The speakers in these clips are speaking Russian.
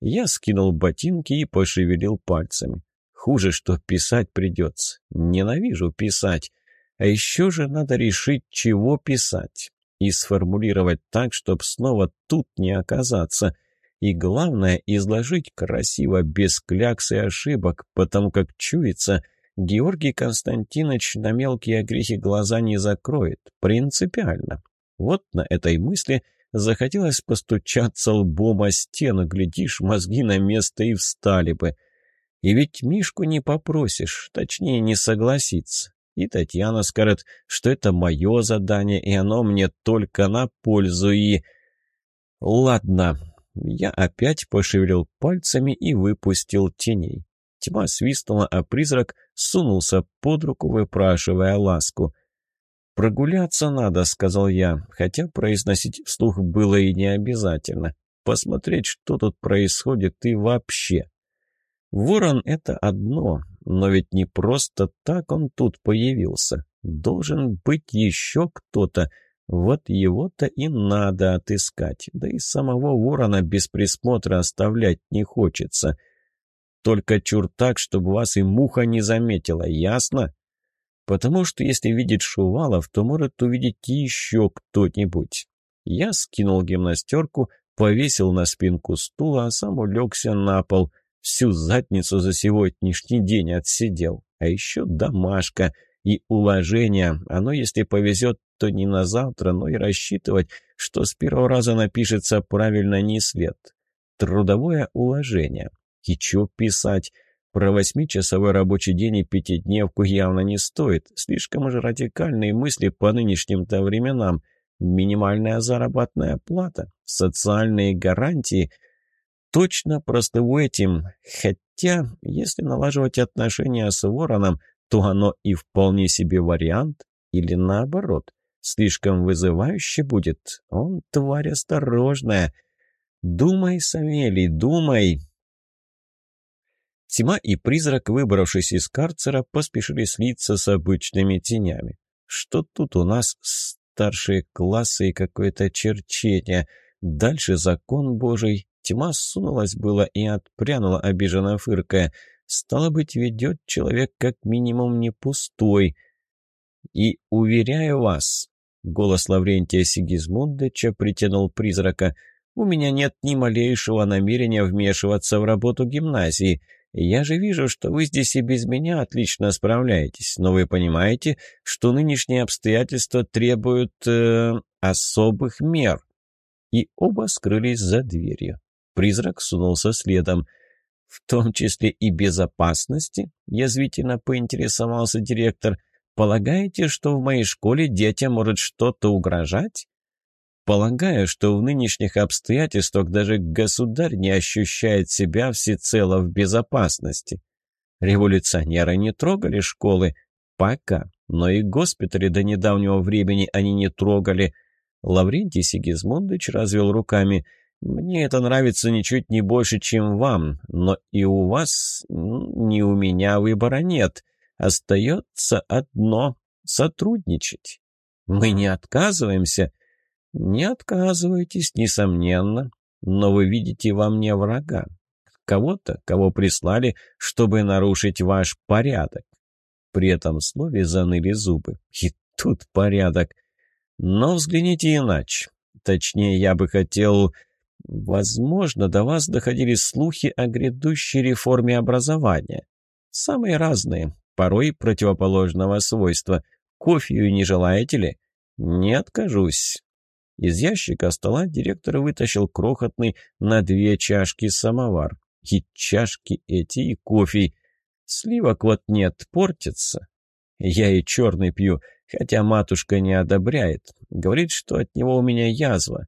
Я скинул ботинки и пошевелил пальцами. Хуже, что писать придется. Ненавижу писать. А еще же надо решить, чего писать. И сформулировать так, чтобы снова тут не оказаться. И главное, изложить красиво, без клякс и ошибок, потому как чуется, Георгий Константинович на мелкие грехи глаза не закроет. Принципиально. Вот на этой мысли захотелось постучаться лбом о стену, глядишь, мозги на место и встали бы. И ведь Мишку не попросишь, точнее, не согласится. И Татьяна скажет, что это мое задание, и оно мне только на пользу, и... Ладно, я опять пошевелил пальцами и выпустил теней. Тьма свистнула, а призрак сунулся под руку, выпрашивая ласку. «Прогуляться надо», — сказал я, хотя произносить вслух было и не обязательно. Посмотреть, что тут происходит и вообще. Ворон — это одно, но ведь не просто так он тут появился. Должен быть еще кто-то. Вот его-то и надо отыскать. Да и самого ворона без присмотра оставлять не хочется. Только чур так, чтобы вас и муха не заметила, ясно? Потому что если видит Шувалов, то может увидеть еще кто-нибудь. Я скинул гимнастерку, повесил на спинку стула, а сам улегся на пол. Всю задницу за сегодняшний день отсидел. А еще домашка и уложение. Оно, если повезет, то не на завтра, но и рассчитывать, что с первого раза напишется правильно не след. Трудовое уложение. И чё писать? Про восьмичасовой рабочий день и пятидневку явно не стоит. Слишком уж радикальные мысли по нынешним-то временам. Минимальная заработная плата, социальные гарантии. Точно просто в этим. Хотя, если налаживать отношения с Вороном, то оно и вполне себе вариант. Или наоборот, слишком вызывающе будет. Он тварь осторожная. Думай, Савелий, думай. Тьма и призрак, выбравшись из карцера, поспешили слиться с обычными тенями. Что тут у нас старшие классы и какое-то черчение? Дальше закон божий. Тьма сунулась было и отпрянула, обиженно фыркая. Стало быть, ведет человек как минимум не пустой. И уверяю вас, голос Лаврентия Сигизмундовича притянул призрака, у меня нет ни малейшего намерения вмешиваться в работу гимназии. Я же вижу, что вы здесь и без меня отлично справляетесь, но вы понимаете, что нынешние обстоятельства требуют э, особых мер». И оба скрылись за дверью. Призрак сунулся следом. «В том числе и безопасности?» — язвительно поинтересовался директор. «Полагаете, что в моей школе детям может что-то угрожать?» Полагаю, что в нынешних обстоятельствах даже государь не ощущает себя всецело в безопасности. Революционеры не трогали школы пока, но и госпитали до недавнего времени они не трогали. Лаврентий Сигизмундович развел руками. «Мне это нравится ничуть не больше, чем вам, но и у вас, ни у меня выбора нет. Остается одно — сотрудничать. Мы не отказываемся». «Не отказывайтесь, несомненно, но вы видите во мне врага. Кого-то, кого прислали, чтобы нарушить ваш порядок». При этом слове заныли зубы. И тут порядок. Но взгляните иначе. Точнее, я бы хотел... Возможно, до вас доходили слухи о грядущей реформе образования. Самые разные, порой противоположного свойства. Кофею не желаете ли? Не откажусь. Из ящика стола директор вытащил крохотный на две чашки самовар. И чашки эти, и кофе. Сливок вот нет, портится. Я и черный пью, хотя матушка не одобряет. Говорит, что от него у меня язва.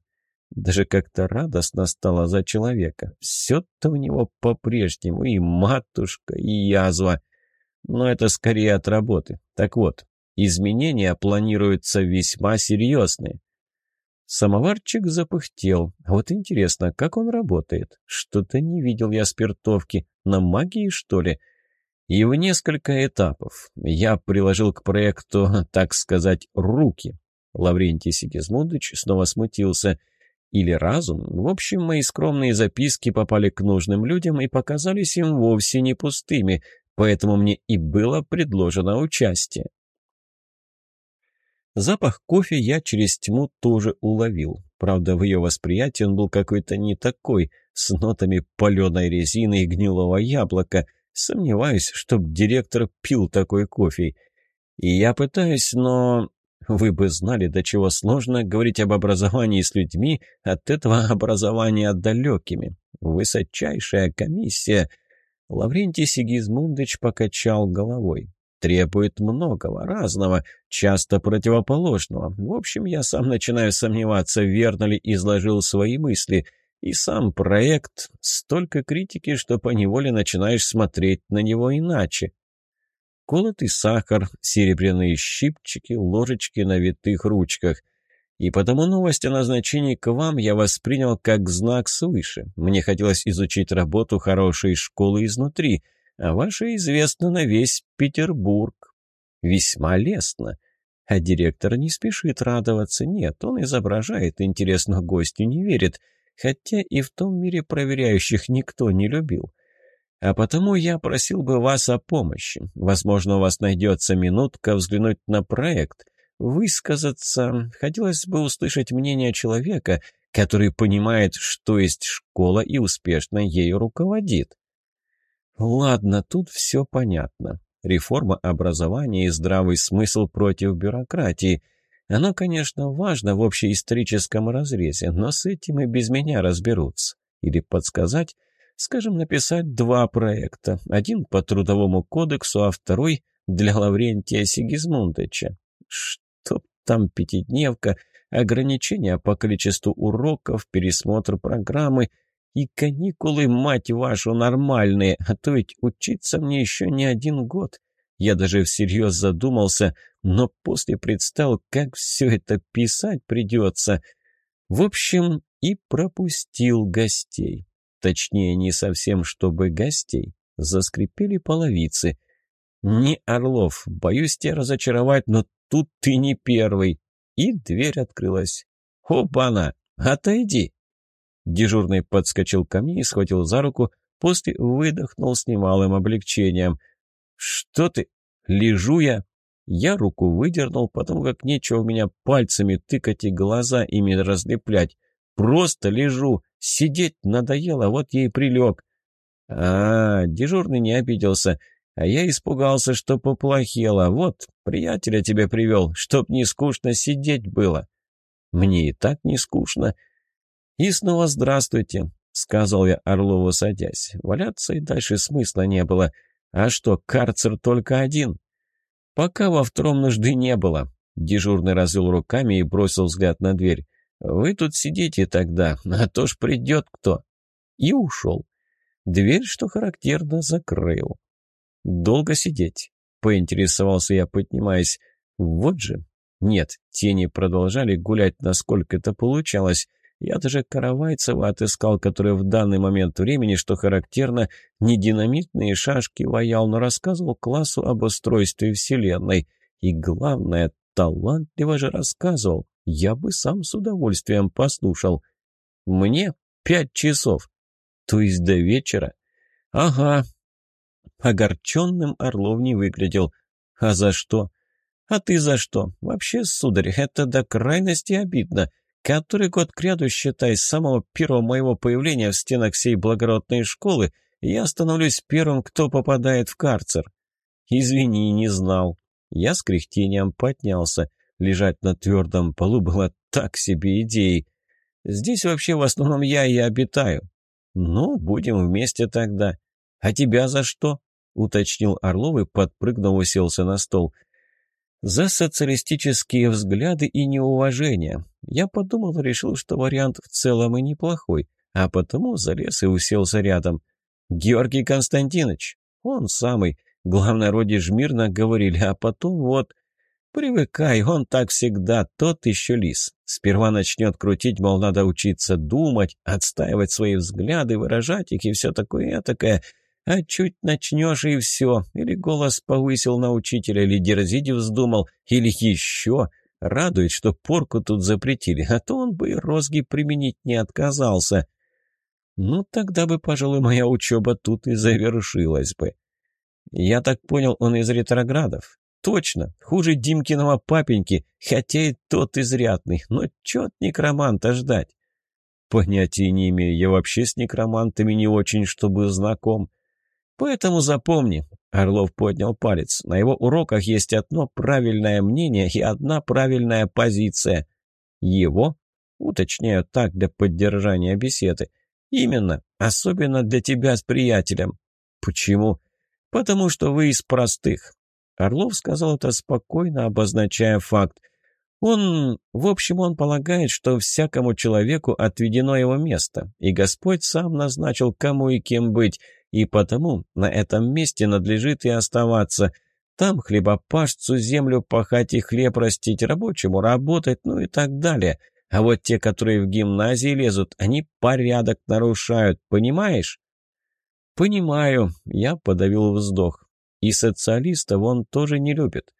Даже как-то радостно стало за человека. Все-то у него по-прежнему, и матушка, и язва. Но это скорее от работы. Так вот, изменения планируются весьма серьезные. Самоварчик запыхтел. Вот интересно, как он работает? Что-то не видел я спиртовки. На магии, что ли? И в несколько этапов. Я приложил к проекту, так сказать, руки. Лаврентий Сигизмундович снова смутился. или разум. В общем, мои скромные записки попали к нужным людям и показались им вовсе не пустыми, поэтому мне и было предложено участие. Запах кофе я через тьму тоже уловил. Правда, в ее восприятии он был какой-то не такой, с нотами паленой резины и гнилого яблока. Сомневаюсь, чтоб директор пил такой кофе. И я пытаюсь, но... Вы бы знали, до чего сложно говорить об образовании с людьми, от этого образования далекими. Высочайшая комиссия. Лаврентий Сигизмундович покачал головой требует многого, разного, часто противоположного. В общем, я сам начинаю сомневаться, верно ли изложил свои мысли. И сам проект — столько критики, что поневоле начинаешь смотреть на него иначе. Колотый сахар, серебряные щипчики, ложечки на витых ручках. И потому новость о назначении к вам я воспринял как знак свыше. Мне хотелось изучить работу хорошей школы изнутри — а ваше известно на весь Петербург. Весьма лестно. А директор не спешит радоваться. Нет, он изображает интерес, но гостю не верит. Хотя и в том мире проверяющих никто не любил. А потому я просил бы вас о помощи. Возможно, у вас найдется минутка взглянуть на проект, высказаться. Хотелось бы услышать мнение человека, который понимает, что есть школа и успешно ею руководит. Ладно, тут все понятно. Реформа образования и здравый смысл против бюрократии. Оно, конечно, важно в общеисторическом разрезе, но с этим и без меня разберутся. Или подсказать, скажем, написать два проекта. Один по Трудовому кодексу, а второй для Лаврентия Сигизмундовича. Чтоб там пятидневка, ограничения по количеству уроков, пересмотр программы — и каникулы, мать вашу, нормальные, а то ведь учиться мне еще не один год. Я даже всерьез задумался, но после представил, как все это писать придется. В общем, и пропустил гостей. Точнее, не совсем чтобы гостей. Заскрипели половицы. «Не Орлов, боюсь тебя разочаровать, но тут ты не первый». И дверь открылась. «Опа-на! Отойди!» Дежурный подскочил ко мне и схватил за руку, после выдохнул с немалым облегчением. «Что ты? Лежу я!» Я руку выдернул, потому как нечего у меня пальцами тыкать и глаза ими разлеплять. Просто лежу. Сидеть надоело, вот и прилег. А, дежурный не обиделся. А я испугался, что поплохело. Вот, приятеля тебе привел, чтоб не скучно сидеть было. Мне и так не скучно. «И снова здравствуйте», — сказал я Орлову, садясь. Валяться и дальше смысла не было. «А что, карцер только один?» «Пока во втором нужды не было». Дежурный развел руками и бросил взгляд на дверь. «Вы тут сидите тогда, а то ж придет кто». И ушел. Дверь, что характерно, закрыл. «Долго сидеть?» — поинтересовался я, поднимаясь. «Вот же». Нет, тени продолжали гулять, насколько это получалось. Я даже Каравайцева отыскал, который в данный момент времени, что характерно, не динамитные шашки ваял, но рассказывал классу об устройстве Вселенной. И главное, талантливо же рассказывал. Я бы сам с удовольствием послушал. Мне пять часов. То есть до вечера? Ага. Огорченным Орлов не выглядел. А за что? А ты за что? Вообще, сударь, это до крайности обидно. Который год кряду, считай, с самого первого моего появления в стенах всей благородной школы, я становлюсь первым, кто попадает в карцер. Извини, не знал. Я с кряхтением поднялся. Лежать на твердом полу было так себе идеей. Здесь вообще в основном я и обитаю. Ну, будем вместе тогда. А тебя за что? Уточнил Орлов и, подпрыгнув, уселся на стол. За социалистические взгляды и неуважение. Я подумал и решил, что вариант в целом и неплохой, а потому залез и уселся рядом. «Георгий Константинович!» Он самый. Главное, вроде жмирно говорили, а потом вот... Привыкай, он так всегда, тот еще лис. Сперва начнет крутить, мол, надо учиться думать, отстаивать свои взгляды, выражать их и все такое этакое. А чуть начнешь и все. Или голос повысил на учителя, или дерзить вздумал, или еще Радует, что порку тут запретили, а то он бы и розги применить не отказался. Ну, тогда бы, пожалуй, моя учеба тут и завершилась бы. Я так понял, он из ретроградов. Точно, хуже Димкиного папеньки, хотя и тот изрядный, но чё некроманта ждать? Понятия не имею, я вообще с некромантами не очень, чтобы знаком. Поэтому запомни, Орлов поднял палец, на его уроках есть одно правильное мнение и одна правильная позиция. Его? Уточняю так для поддержания беседы. Именно, особенно для тебя с приятелем. Почему? Потому что вы из простых. Орлов сказал это спокойно, обозначая факт. Он, в общем, он полагает, что всякому человеку отведено его место, и Господь сам назначил, кому и кем быть, и потому на этом месте надлежит и оставаться. Там хлебопашцу землю пахать и хлеб растить, рабочему работать, ну и так далее. А вот те, которые в гимназии лезут, они порядок нарушают, понимаешь? Понимаю, я подавил вздох. И социалистов он тоже не любит.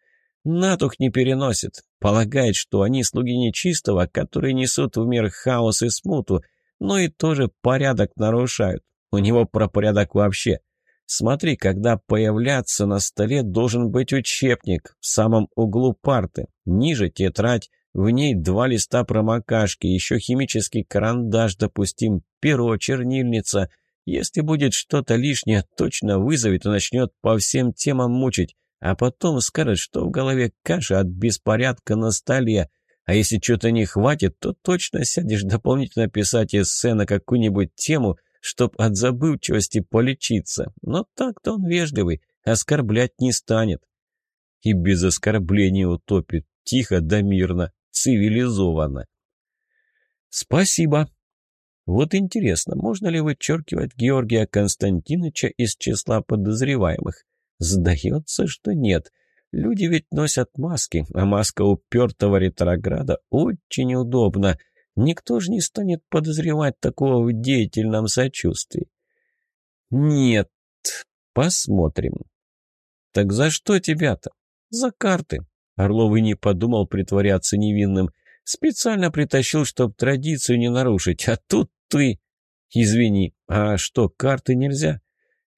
Натух не переносит. Полагает, что они слуги нечистого, которые несут в мир хаос и смуту, но и тоже порядок нарушают. У него про порядок вообще. Смотри, когда появляться на столе должен быть учебник в самом углу парты. Ниже тетрадь, в ней два листа промокашки, еще химический карандаш, допустим, перо, чернильница — если будет что-то лишнее, точно вызовет и начнет по всем темам мучить, а потом скажет, что в голове каша от беспорядка на столе. А если что-то не хватит, то точно сядешь дополнительно писать эссе на какую-нибудь тему, чтоб от забывчивости полечиться. Но так-то он вежливый, оскорблять не станет. И без оскорблений утопит, тихо да мирно, цивилизованно. «Спасибо», вот интересно, можно ли вычеркивать Георгия Константиновича из числа подозреваемых? Сдается, что нет. Люди ведь носят маски, а маска упертого ретрограда очень удобна. Никто же не станет подозревать такого в деятельном сочувствии. Нет, посмотрим. Так за что тебя-то? За карты. Орлов и не подумал притворяться невинным. Специально притащил, чтоб традицию не нарушить, а тут ты... Извини, а что, карты нельзя?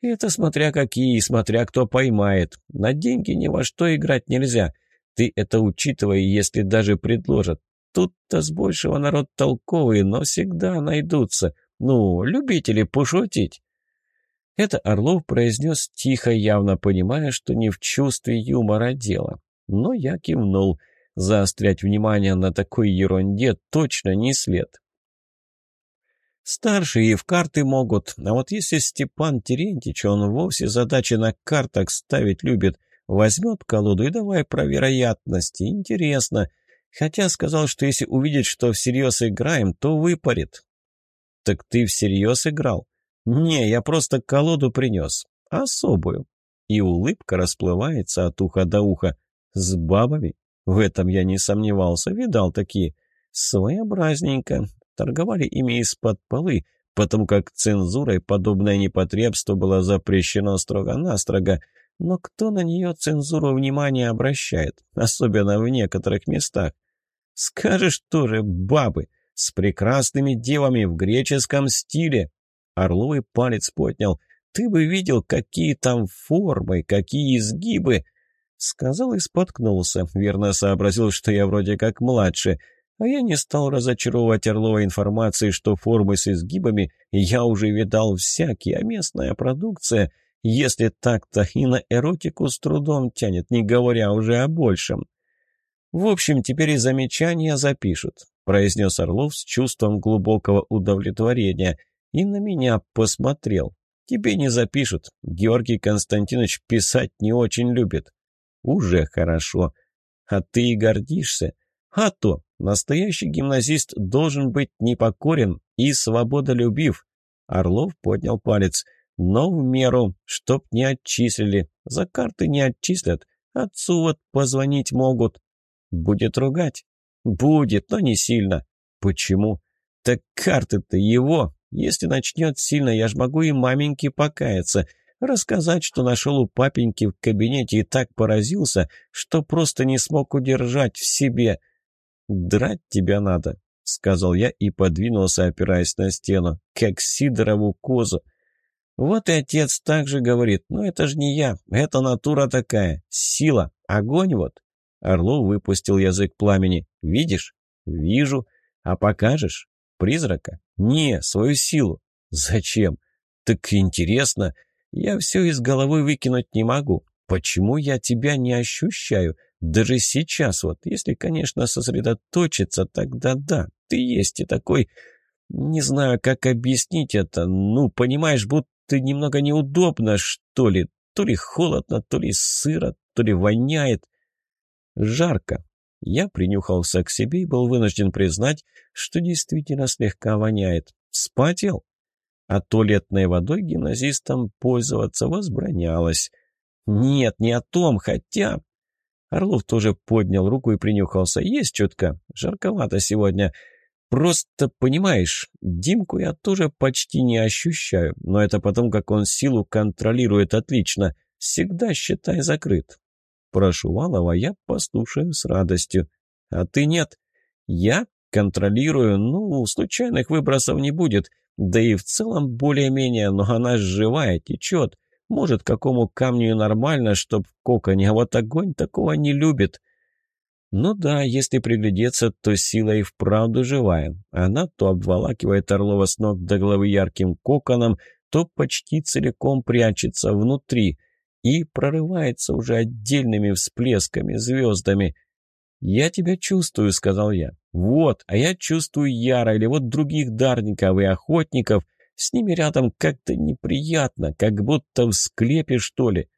Это смотря какие, смотря кто поймает. На деньги ни во что играть нельзя. Ты это учитывай, если даже предложат. Тут-то с большего народ толковый, но всегда найдутся. Ну, любители пошутить. Это Орлов произнес тихо, явно понимая, что не в чувстве юмора дело. Но я кивнул. Заострять внимание на такой ерунде точно не след. Старшие и в карты могут, а вот если Степан Терентьевич, он вовсе задачи на картах ставить любит, возьмет колоду и давай про вероятности, интересно. Хотя сказал, что если увидит, что всерьез играем, то выпарит. Так ты всерьез играл? Не, я просто колоду принес. Особую. И улыбка расплывается от уха до уха. С бабами? В этом я не сомневался, видал такие. Своеобразненько, торговали ими из-под полы, потому как цензурой подобное непотребство было запрещено строго-настрого, но кто на нее цензуру внимания обращает, особенно в некоторых местах? Скажешь тоже, бабы, с прекрасными девами в греческом стиле. Орловый палец поднял. Ты бы видел, какие там формы, какие изгибы. Сказал и споткнулся, верно сообразил, что я вроде как младше — а я не стал разочаровывать Орлова информацией, что формы с изгибами я уже видал всякие, а местная продукция, если так-то и на эротику с трудом тянет, не говоря уже о большем. В общем, теперь и замечания запишут, произнес Орлов с чувством глубокого удовлетворения и на меня посмотрел. Тебе не запишут. Георгий Константинович писать не очень любит. Уже хорошо. А ты и гордишься. А то, настоящий гимназист должен быть непокорен и свободолюбив. Орлов поднял палец. Но в меру, чтоб не отчислили. За карты не отчислят. Отцу вот позвонить могут. Будет ругать? Будет, но не сильно. Почему? Так карты-то его. Если начнет сильно, я ж могу и маменьке покаяться. Рассказать, что нашел у папеньки в кабинете и так поразился, что просто не смог удержать в себе. «Драть тебя надо», — сказал я и подвинулся, опираясь на стену, как Сидорову козу. Вот и отец также говорит, но это же не я, это натура такая, сила, огонь вот. Орлов выпустил язык пламени. Видишь? Вижу. А покажешь? Призрака? Не, свою силу. Зачем? Так интересно. Я все из головы выкинуть не могу. Почему я тебя не ощущаю? Даже сейчас вот, если, конечно, сосредоточиться, тогда да, ты есть и такой... Не знаю, как объяснить это. Ну, понимаешь, будто немного неудобно, что ли. То ли холодно, то ли сыро, то ли воняет. Жарко. Я принюхался к себе и был вынужден признать, что действительно слегка воняет. Вспотел. А туалетной водой гимназистам пользоваться возбранялось. Нет, не о том, хотя... Орлов тоже поднял руку и принюхался. Есть чутка. Жарковато сегодня. Просто, понимаешь, Димку я тоже почти не ощущаю, но это потом, как он силу контролирует отлично. Всегда, считай, закрыт. Прошу Валова, я послушаю с радостью. А ты нет? Я контролирую, ну, случайных выбросов не будет. Да и в целом более-менее, но она живая, течет. Может, какому камню нормально, чтоб в коконе, а вот огонь такого не любит. Ну да, если приглядеться, то сила и вправду живая. Она то обволакивает Орлова с ног до головы ярким коконом, то почти целиком прячется внутри и прорывается уже отдельными всплесками, звездами. «Я тебя чувствую», — сказал я. «Вот, а я чувствую Яра или вот других дарников и охотников. С ними рядом как-то неприятно, как будто в склепе, что ли».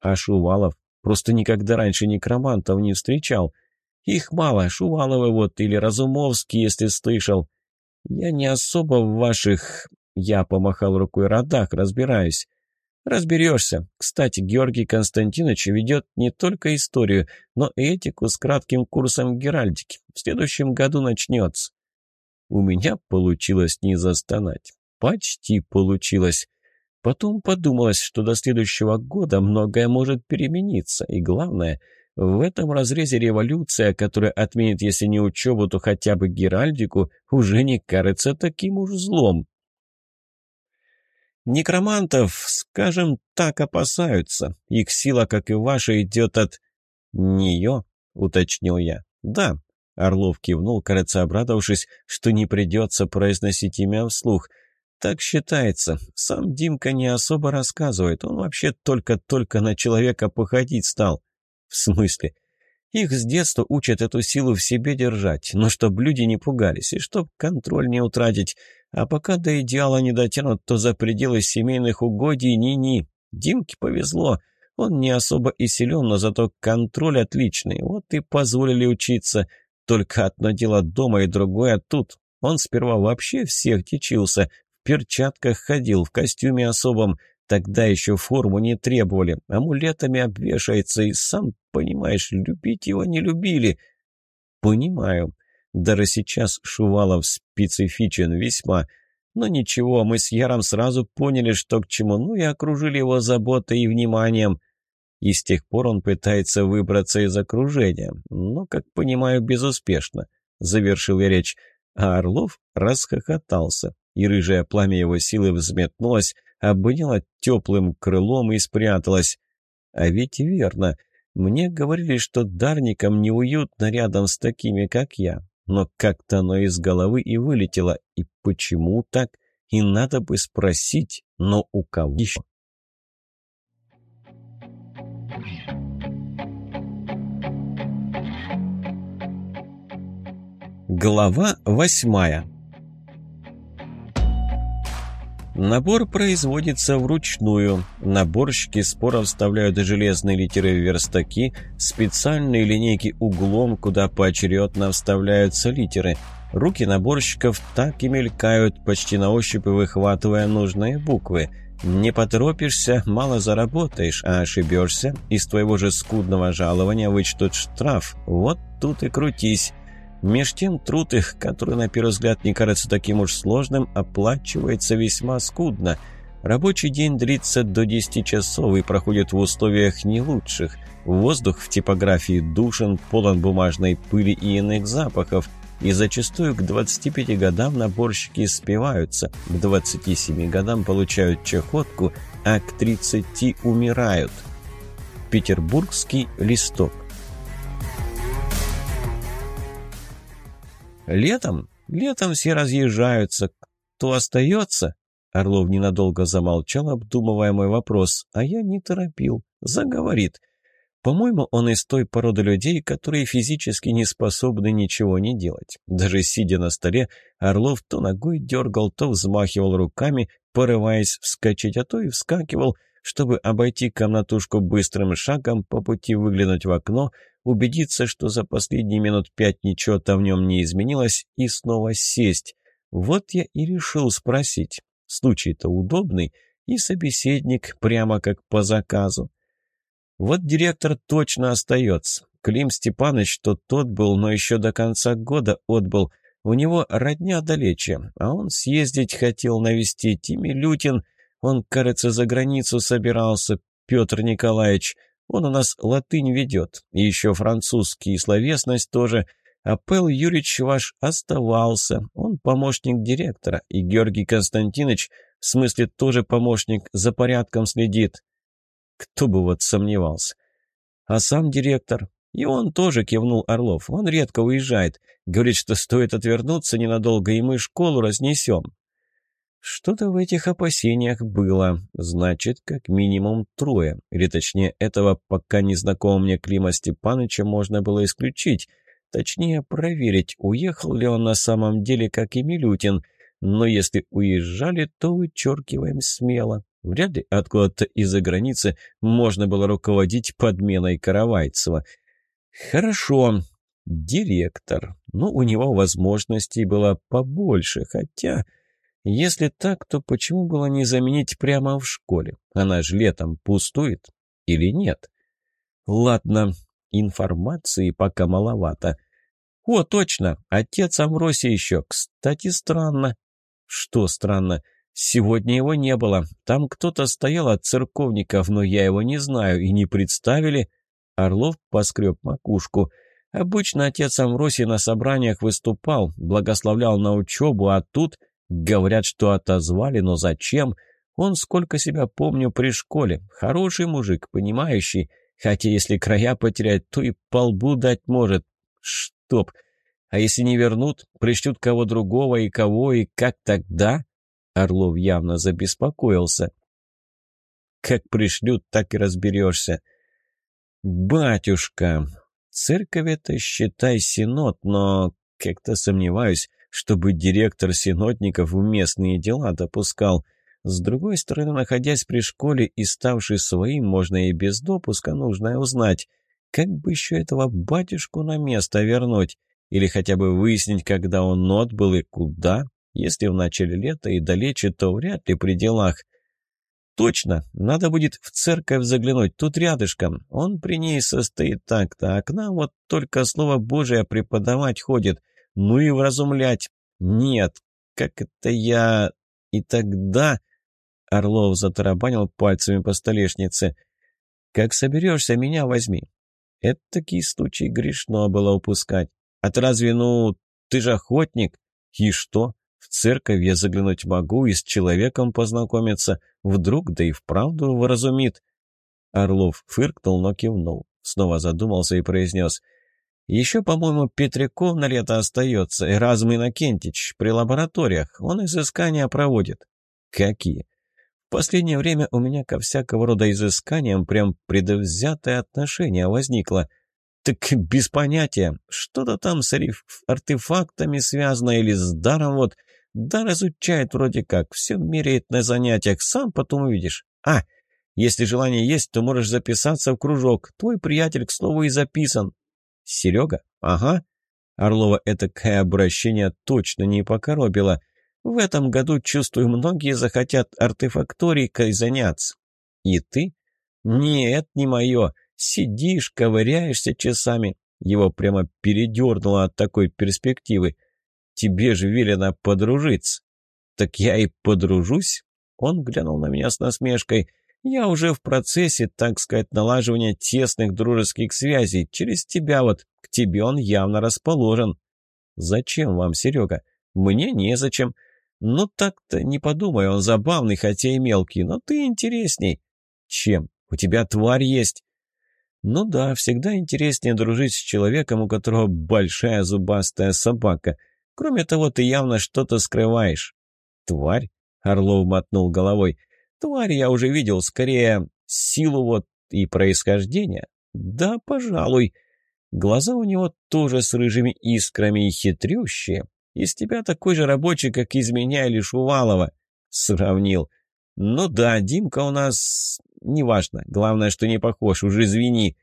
А Шувалов просто никогда раньше некромантов не встречал. Их мало, Шуваловы вот или Разумовский, если слышал. Я не особо в ваших, я помахал рукой, родах разбираюсь. Разберешься. Кстати, Георгий Константинович ведет не только историю, но и этику с кратким курсом геральдики. В следующем году начнется. У меня получилось не застонать. Почти получилось. Потом подумалось, что до следующего года многое может перемениться. И главное, в этом разрезе революция, которая отменит, если не учебу, то хотя бы геральдику, уже не кажется таким уж злом. Некромантов, скажем так, опасаются. Их сила, как и ваша, идет от... нее, уточнил я. Да, Орлов кивнул, кажется, обрадовавшись, что не придется произносить имя вслух. Так считается. Сам Димка не особо рассказывает. Он вообще только-только на человека походить стал. В смысле? Их с детства учат эту силу в себе держать, но чтоб люди не пугались и чтоб контроль не утратить. А пока до идеала не дотянут, то за пределы семейных угодий ни-ни. Димке повезло. Он не особо и силен, но зато контроль отличный. Вот и позволили учиться. Только одно дело дома и другое тут. Он сперва вообще всех течился. В перчатках ходил, в костюме особом. Тогда еще форму не требовали. Амулетами обвешается и, сам понимаешь, любить его не любили. Понимаю. Даже сейчас Шувалов специфичен весьма. Но ничего, мы с Яром сразу поняли, что к чему, ну и окружили его заботой и вниманием. И с тех пор он пытается выбраться из окружения, но, как понимаю, безуспешно. Завершил я речь, а Орлов расхохотался, и рыжее пламя его силы взметнулось, обняло теплым крылом и спряталось. А ведь верно, мне говорили, что дарникам неуютно рядом с такими, как я но как-то оно из головы и вылетело. И почему так? И надо бы спросить, но у кого еще? Глава восьмая Набор производится вручную. Наборщики споров вставляют железные литеры в верстаки, специальные линейки углом, куда поочередно вставляются литеры. Руки наборщиков так и мелькают, почти на ощупь выхватывая нужные буквы. Не поторопишься, мало заработаешь, а ошибешься, из твоего же скудного жалования вычтут штраф. Вот тут и крутись. Меж тем труд их, который на первый взгляд не кажется таким уж сложным, оплачивается весьма скудно. Рабочий день длится до 10 часов и проходит в условиях не лучших. Воздух в типографии душен, полон бумажной пыли и иных запахов. И зачастую к 25 годам наборщики спиваются, к 27 годам получают чехотку, а к 30 умирают. Петербургский листок. Летом? Летом все разъезжаются. Кто остается? Орлов ненадолго замолчал, обдумывая мой вопрос, а я не торопил. Заговорит. По-моему, он из той породы людей, которые физически не способны ничего не делать. Даже сидя на столе, Орлов то ногой дергал, то взмахивал руками, порываясь вскочить, а то и вскакивал, чтобы обойти комнатушку быстрым шагом, по пути выглянуть в окно, убедиться, что за последние минут пять ничего-то в нем не изменилось, и снова сесть. Вот я и решил спросить. Случай-то удобный, и собеседник прямо как по заказу. Вот директор точно остается. Клим Степанович то тот был, но еще до конца года отбыл. У него родня далече, а он съездить хотел навестить. И Милютин, он, кажется, за границу собирался, Петр Николаевич. Он у нас латынь ведет, и еще французский, и словесность тоже – а Пэл Юрьевич ваш оставался. Он помощник директора, и Георгий Константинович, в смысле, тоже помощник, за порядком следит. Кто бы вот сомневался. А сам директор? И он тоже кивнул Орлов. Он редко уезжает. Говорит, что стоит отвернуться ненадолго, и мы школу разнесем. Что-то в этих опасениях было. Значит, как минимум трое. Или точнее, этого пока незнакомого мне Клима Степановича можно было исключить – Точнее, проверить, уехал ли он на самом деле, как и Милютин. Но если уезжали, то вычеркиваем смело. Вряд ли откуда-то из-за границы можно было руководить подменой Каравайцева. Хорошо, директор. Ну, у него возможностей было побольше, хотя... Если так, то почему было не заменить прямо в школе? Она же летом пустует или нет? Ладно, Информации пока маловато. О, точно, отец Амвросия еще. Кстати, странно. Что странно? Сегодня его не было. Там кто-то стоял от церковников, но я его не знаю и не представили. Орлов поскреб макушку. Обычно отец Амвросий на собраниях выступал, благословлял на учебу, а тут говорят, что отозвали, но зачем? Он, сколько себя помню, при школе. Хороший мужик, понимающий. Хотя если края потерять, то и по лбу дать может. Чтоб. А если не вернут, пришлют кого другого и кого, и как тогда? Орлов явно забеспокоился. Как пришлют, так и разберешься. Батюшка, церковь это, считай, синод, но как-то сомневаюсь, чтобы директор синодников в местные дела допускал. С другой стороны, находясь при школе и ставший своим, можно и без допуска нужное узнать. Как бы еще этого батюшку на место вернуть? Или хотя бы выяснить, когда он отбыл и куда? Если в начале лета и далече, то вряд ли при делах. Точно, надо будет в церковь заглянуть, тут рядышком. Он при ней состоит так-то, а к нам вот только слово Божие преподавать ходит. Ну и вразумлять. Нет, как это я... И тогда... Орлов затарабанил пальцами по столешнице. «Как соберешься, меня возьми». Это такие случаи грешно было упускать. Ты разве, ну, ты же охотник? И что? В церковь я заглянуть могу и с человеком познакомиться. Вдруг, да и вправду выразумит. Орлов фыркнул, но кивнул. Снова задумался и произнес. «Еще, по-моему, Петряков на лето остается, Эразм Иннокентич, при лабораториях. Он изыскания проводит». «Какие?» последнее время у меня ко всякого рода изысканиям прям предвзятое отношение возникло. Так без понятия, что-то там с артефактами связано или с даром вот. Дар изучает вроде как, все меряет на занятиях, сам потом увидишь. А, если желание есть, то можешь записаться в кружок. Твой приятель, к слову, и записан. Серега? Ага. Орлова этакое обращение точно не покоробило. В этом году, чувствую, многие захотят артефакторикой заняться. И ты? Нет, не мое. Сидишь, ковыряешься часами. Его прямо передернуло от такой перспективы. Тебе же велено подружиться. Так я и подружусь. Он глянул на меня с насмешкой. «Я уже в процессе, так сказать, налаживания тесных дружеских связей. Через тебя вот. К тебе он явно расположен». «Зачем вам, Серега?» «Мне незачем». «Ну так-то не подумай, он забавный, хотя и мелкий, но ты интересней». «Чем? У тебя тварь есть». «Ну да, всегда интереснее дружить с человеком, у которого большая зубастая собака. Кроме того, ты явно что-то скрываешь». «Тварь?» — Орлов мотнул головой. «Тварь я уже видел, скорее, силу вот и происхождение». «Да, пожалуй». Глаза у него тоже с рыжими искрами и хитрющие. Из тебя такой же рабочий, как из меня или Шувалова. Сравнил. Ну да, Димка у нас... Неважно. Главное, что не похож. Уже извини.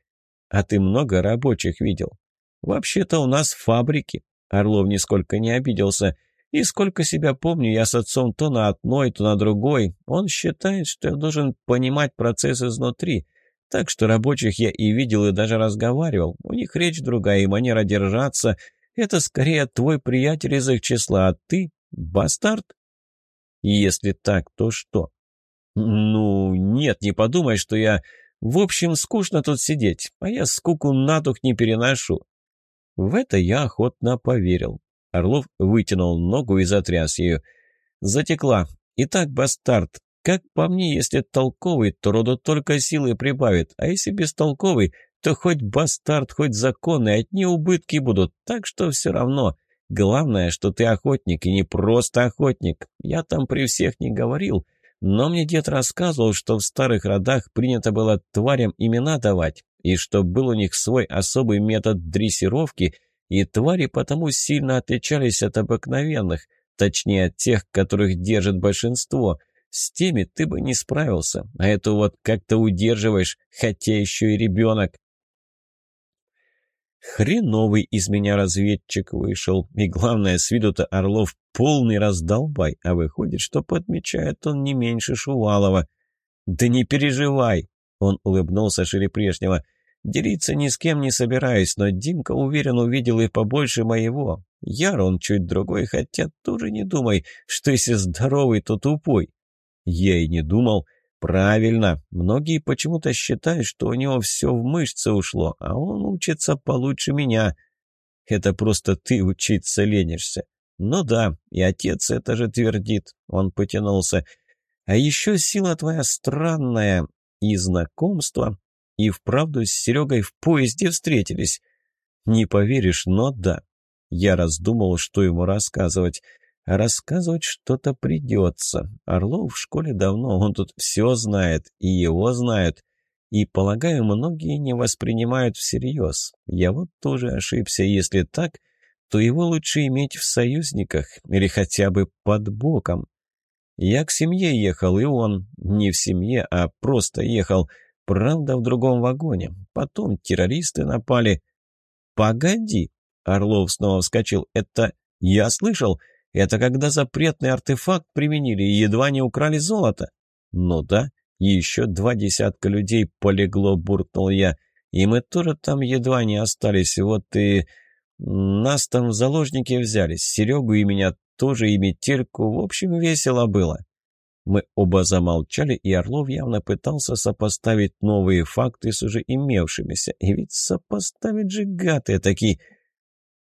А ты много рабочих видел? Вообще-то у нас фабрики. Орлов нисколько не обиделся. И сколько себя помню, я с отцом то на одной, то на другой. Он считает, что я должен понимать процесс изнутри. Так что рабочих я и видел, и даже разговаривал. У них речь другая и манера держаться. Это скорее твой приятель из их числа, а ты — бастард? Если так, то что? Ну, нет, не подумай, что я... В общем, скучно тут сидеть, а я скуку на дух не переношу. В это я охотно поверил. Орлов вытянул ногу и затряс ее. Затекла. Итак, бастард, как по мне, если толковый, то роду только силы прибавит, а если бестолковый, то хоть бастард, хоть законный, одни убытки будут, так что все равно. Главное, что ты охотник, и не просто охотник. Я там при всех не говорил, но мне дед рассказывал, что в старых родах принято было тварям имена давать, и что был у них свой особый метод дрессировки, и твари потому сильно отличались от обыкновенных, точнее от тех, которых держит большинство. С теми ты бы не справился, а эту вот как-то удерживаешь, хотя еще и ребенок. Хреновый из меня разведчик вышел. И главное, с виду-то Орлов полный раздолбай, а выходит, что подмечает он не меньше Шувалова. «Да не переживай!» — он улыбнулся шире прежнего. «Делиться ни с кем не собираюсь, но Димка, уверен, увидел и побольше моего. Яр он чуть другой, хотя тоже не думай, что если здоровый, то тупой». Я и не думал. Правильно, многие почему-то считают, что у него все в мышцы ушло, а он учится получше меня. Это просто ты учиться ленишься. Ну да, и отец это же твердит, он потянулся. А еще сила твоя странная, и знакомство, и вправду с Серегой в поезде встретились. Не поверишь, но да. Я раздумал, что ему рассказывать. Рассказывать что-то придется. Орлов в школе давно, он тут все знает, и его знают. И, полагаю, многие не воспринимают всерьез. Я вот тоже ошибся. Если так, то его лучше иметь в союзниках или хотя бы под боком. Я к семье ехал, и он не в семье, а просто ехал. Правда, в другом вагоне. Потом террористы напали. «Погоди!» — Орлов снова вскочил. «Это... Я слышал...» Это когда запретный артефакт применили и едва не украли золото. Ну да, еще два десятка людей полегло, буркнул я. И мы тоже там едва не остались. Вот и... Нас там в заложники взяли. Серегу и меня тоже, и метельку. В общем, весело было. Мы оба замолчали, и Орлов явно пытался сопоставить новые факты с уже имевшимися. И ведь сопоставить же гады такие...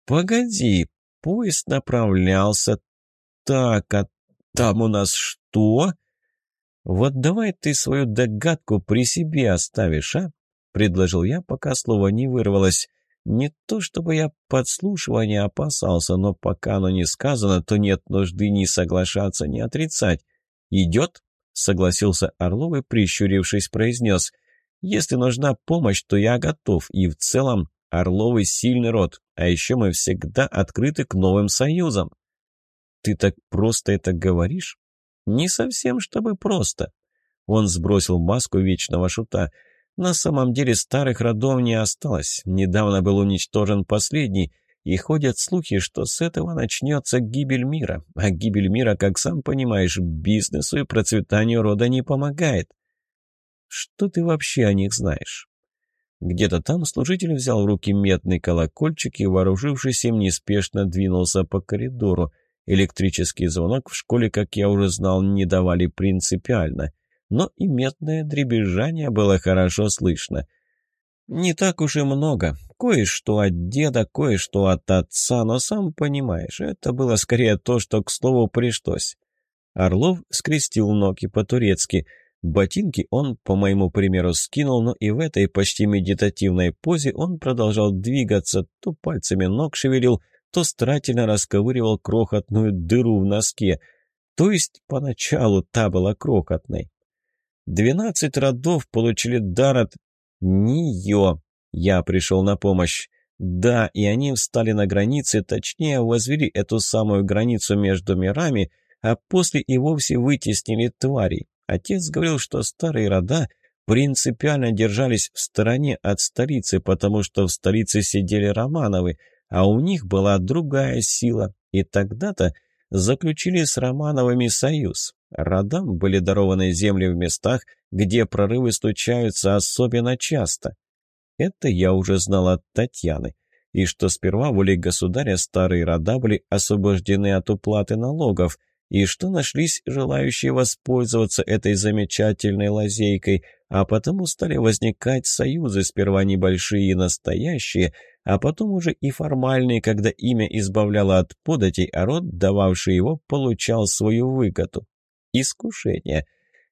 «Погоди, Поезд направлялся. Так, а там у нас что? Вот давай ты свою догадку при себе оставишь, а? Предложил я, пока слово не вырвалось. Не то чтобы я подслушивания опасался, но пока оно не сказано, то нет нужды ни соглашаться, ни отрицать. «Идет?» — согласился Орлов и, прищурившись, произнес. «Если нужна помощь, то я готов, и в целом Орловый сильный род, а еще мы всегда открыты к новым союзам. Ты так просто это говоришь? Не совсем, чтобы просто. Он сбросил маску вечного шута. На самом деле старых родов не осталось. Недавно был уничтожен последний, и ходят слухи, что с этого начнется гибель мира. А гибель мира, как сам понимаешь, бизнесу и процветанию рода не помогает. Что ты вообще о них знаешь? Где-то там служитель взял в руки медный колокольчик и, вооружившись им, неспешно двинулся по коридору. Электрический звонок в школе, как я уже знал, не давали принципиально. Но и медное дребезжание было хорошо слышно. Не так уж и много. Кое-что от деда, кое-что от отца, но сам понимаешь, это было скорее то, что к слову пришлось. Орлов скрестил ноги по-турецки. Ботинки он, по моему примеру, скинул, но и в этой почти медитативной позе он продолжал двигаться, то пальцами ног шевелил, то старательно расковыривал крохотную дыру в носке. То есть поначалу та была крохотной. Двенадцать родов получили дар от Нио. Я пришел на помощь. Да, и они встали на границе, точнее, возвели эту самую границу между мирами, а после и вовсе вытеснили тварей. Отец говорил, что старые рода принципиально держались в стороне от столицы, потому что в столице сидели Романовы, а у них была другая сила, и тогда-то заключили с Романовыми союз. Родам были дарованы земли в местах, где прорывы случаются особенно часто. Это я уже знал от Татьяны. И что сперва волей государя старые рода были освобождены от уплаты налогов, и что нашлись желающие воспользоваться этой замечательной лазейкой, а потому стали возникать союзы, сперва небольшие и настоящие, а потом уже и формальные, когда имя избавляло от податей, а род, дававший его, получал свою выгоду. Искушение.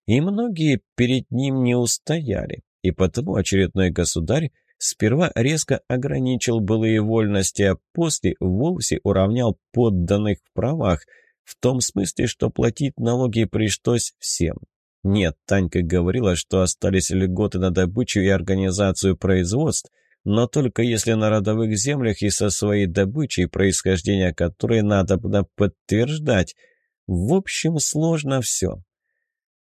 И многие перед ним не устояли и потому очередной государь сперва резко ограничил былые вольности, а после вовсе уравнял подданных в правах, в том смысле, что платить налоги пришлось всем. Нет, Танька говорила, что остались льготы на добычу и организацию производств, но только если на родовых землях и со своей добычей, происхождение которой надо подтверждать. В общем, сложно все.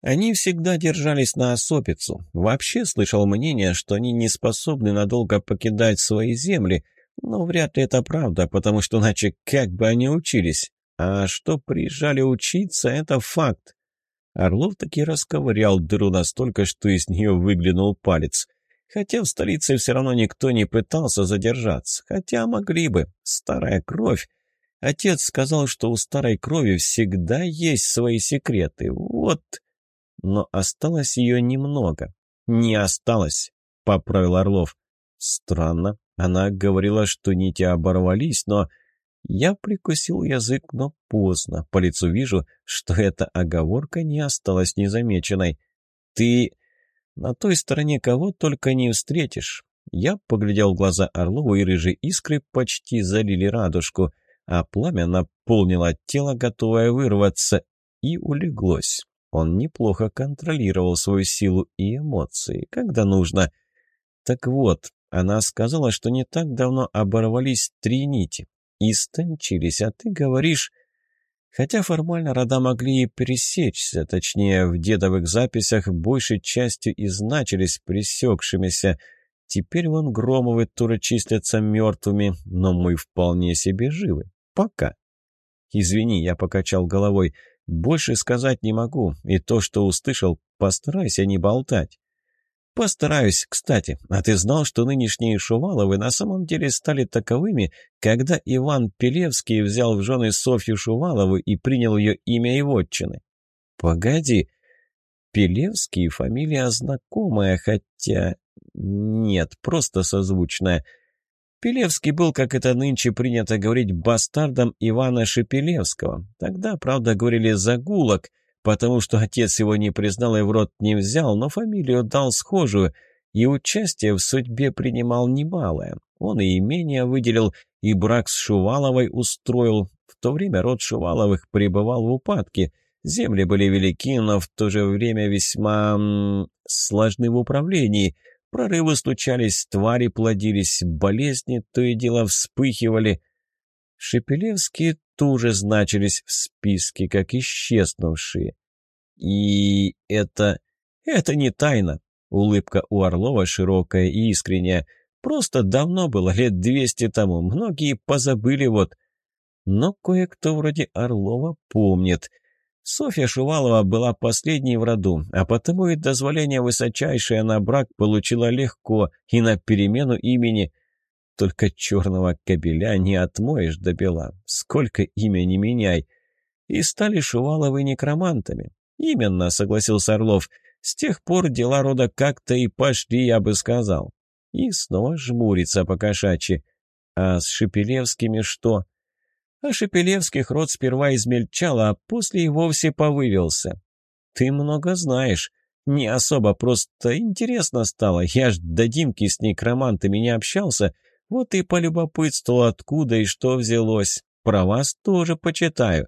Они всегда держались на особицу. Вообще слышал мнение, что они не способны надолго покидать свои земли, но вряд ли это правда, потому что иначе как бы они учились. А что приезжали учиться, это факт. Орлов таки расковырял дыру настолько, что из нее выглянул палец. Хотя в столице все равно никто не пытался задержаться. Хотя могли бы. Старая кровь. Отец сказал, что у старой крови всегда есть свои секреты. Вот но осталось ее немного. «Не осталось», — поправил Орлов. «Странно. Она говорила, что нити оборвались, но...» Я прикусил язык, но поздно. По лицу вижу, что эта оговорка не осталась незамеченной. «Ты...» «На той стороне кого только не встретишь». Я поглядел в глаза Орлову, и рыжие искры почти залили радужку, а пламя наполнило тело, готовое вырваться, и улеглось. Он неплохо контролировал свою силу и эмоции, когда нужно. Так вот, она сказала, что не так давно оборвались три нити. Истончились, а ты говоришь... Хотя формально рода могли и пересечься, точнее, в дедовых записях большей частью и значились пресекшимися. Теперь вон Громовы тоже числятся мертвыми, но мы вполне себе живы. Пока. Извини, я покачал головой. Больше сказать не могу, и то, что услышал, постарайся не болтать. Постараюсь, кстати. А ты знал, что нынешние Шуваловы на самом деле стали таковыми, когда Иван Пелевский взял в жены Софью Шувалову и принял ее имя и вотчины? Погоди. Пелевский — фамилия знакомая, хотя... Нет, просто созвучная. Пелевский был, как это нынче принято говорить, бастардом Ивана Шепелевского. Тогда, правда, говорили «загулок», потому что отец его не признал и в рот не взял, но фамилию дал схожую, и участие в судьбе принимал немалое. Он и имение выделил, и брак с Шуваловой устроил. В то время род Шуваловых пребывал в упадке. Земли были велики, но в то же время весьма сложны в управлении – Прорывы случались, твари плодились, болезни то и дело вспыхивали. Шепелевские тоже значились в списке, как исчезнувшие. И это... это не тайна. Улыбка у Орлова широкая и искренняя. Просто давно было, лет двести тому. Многие позабыли вот. Но кое-кто вроде Орлова помнит — Софья Шувалова была последней в роду, а потому и дозволение высочайшее на брак получила легко и на перемену имени. Только черного кобеля не отмоешь до бела. Сколько имя не меняй. И стали Шуваловы некромантами. Именно, согласился Орлов. С тех пор дела рода как-то и пошли, я бы сказал. И снова жмурится по-кошачьи. А с Шепелевскими что? А Шепелевских род сперва измельчал, а после и вовсе повывился. Ты много знаешь. Не особо, просто интересно стало. Я ж до Димки с некромантами не общался, вот и полюбопытствовал, откуда и что взялось. Про вас тоже почитаю.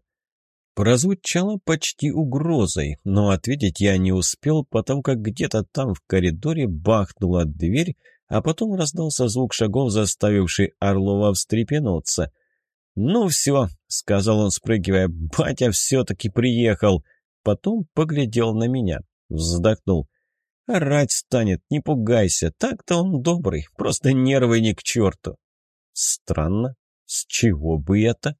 Прозвучало почти угрозой, но ответить я не успел, потому как где-то там в коридоре бахнула дверь, а потом раздался звук шагов, заставивший Орлова встрепенуться. «Ну все», — сказал он, спрыгивая, — «батя все-таки приехал». Потом поглядел на меня, вздохнул. «Орать станет, не пугайся, так-то он добрый, просто нервы не к черту». «Странно, с чего бы это?»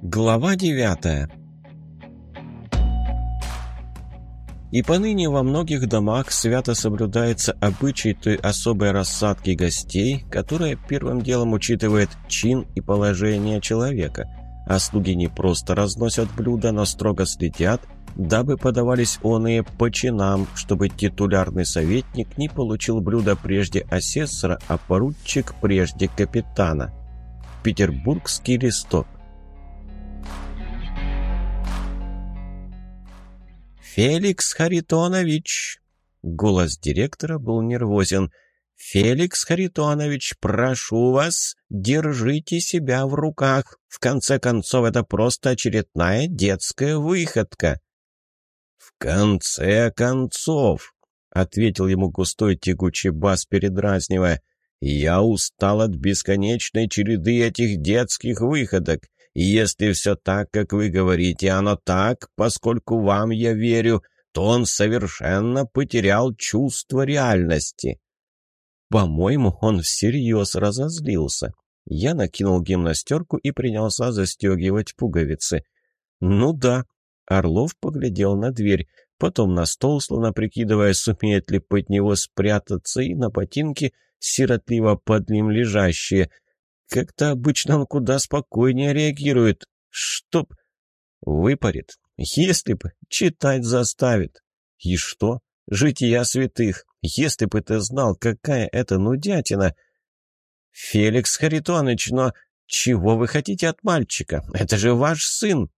Глава девятая И поныне во многих домах свято соблюдается обычай той особой рассадки гостей, которая первым делом учитывает чин и положение человека, а слуги не просто разносят блюда, но строго следят, дабы подавались оные по чинам, чтобы титулярный советник не получил блюда прежде асессора, а поручик прежде капитана. Петербургский листок «Феликс Харитонович!» Голос директора был нервозен. «Феликс Харитонович, прошу вас, держите себя в руках. В конце концов, это просто очередная детская выходка». «В конце концов», — ответил ему густой тягучий бас, передразнивая, — «я устал от бесконечной череды этих детских выходок. Если все так, как вы говорите, оно так, поскольку вам я верю, то он совершенно потерял чувство реальности. По-моему, он всерьез разозлился. Я накинул гимнастерку и принялся застегивать пуговицы. Ну да. Орлов поглядел на дверь, потом на стол, словно прикидывая, сумеет ли под него спрятаться, и на ботинки, сиротливо под ним лежащие — как-то обычно он куда спокойнее реагирует. Чтоб... Выпарит. Если бы читать заставит. И что? Жития святых. Если бы ты знал, какая это нудятина. Феликс Харитонович, но чего вы хотите от мальчика? Это же ваш сын.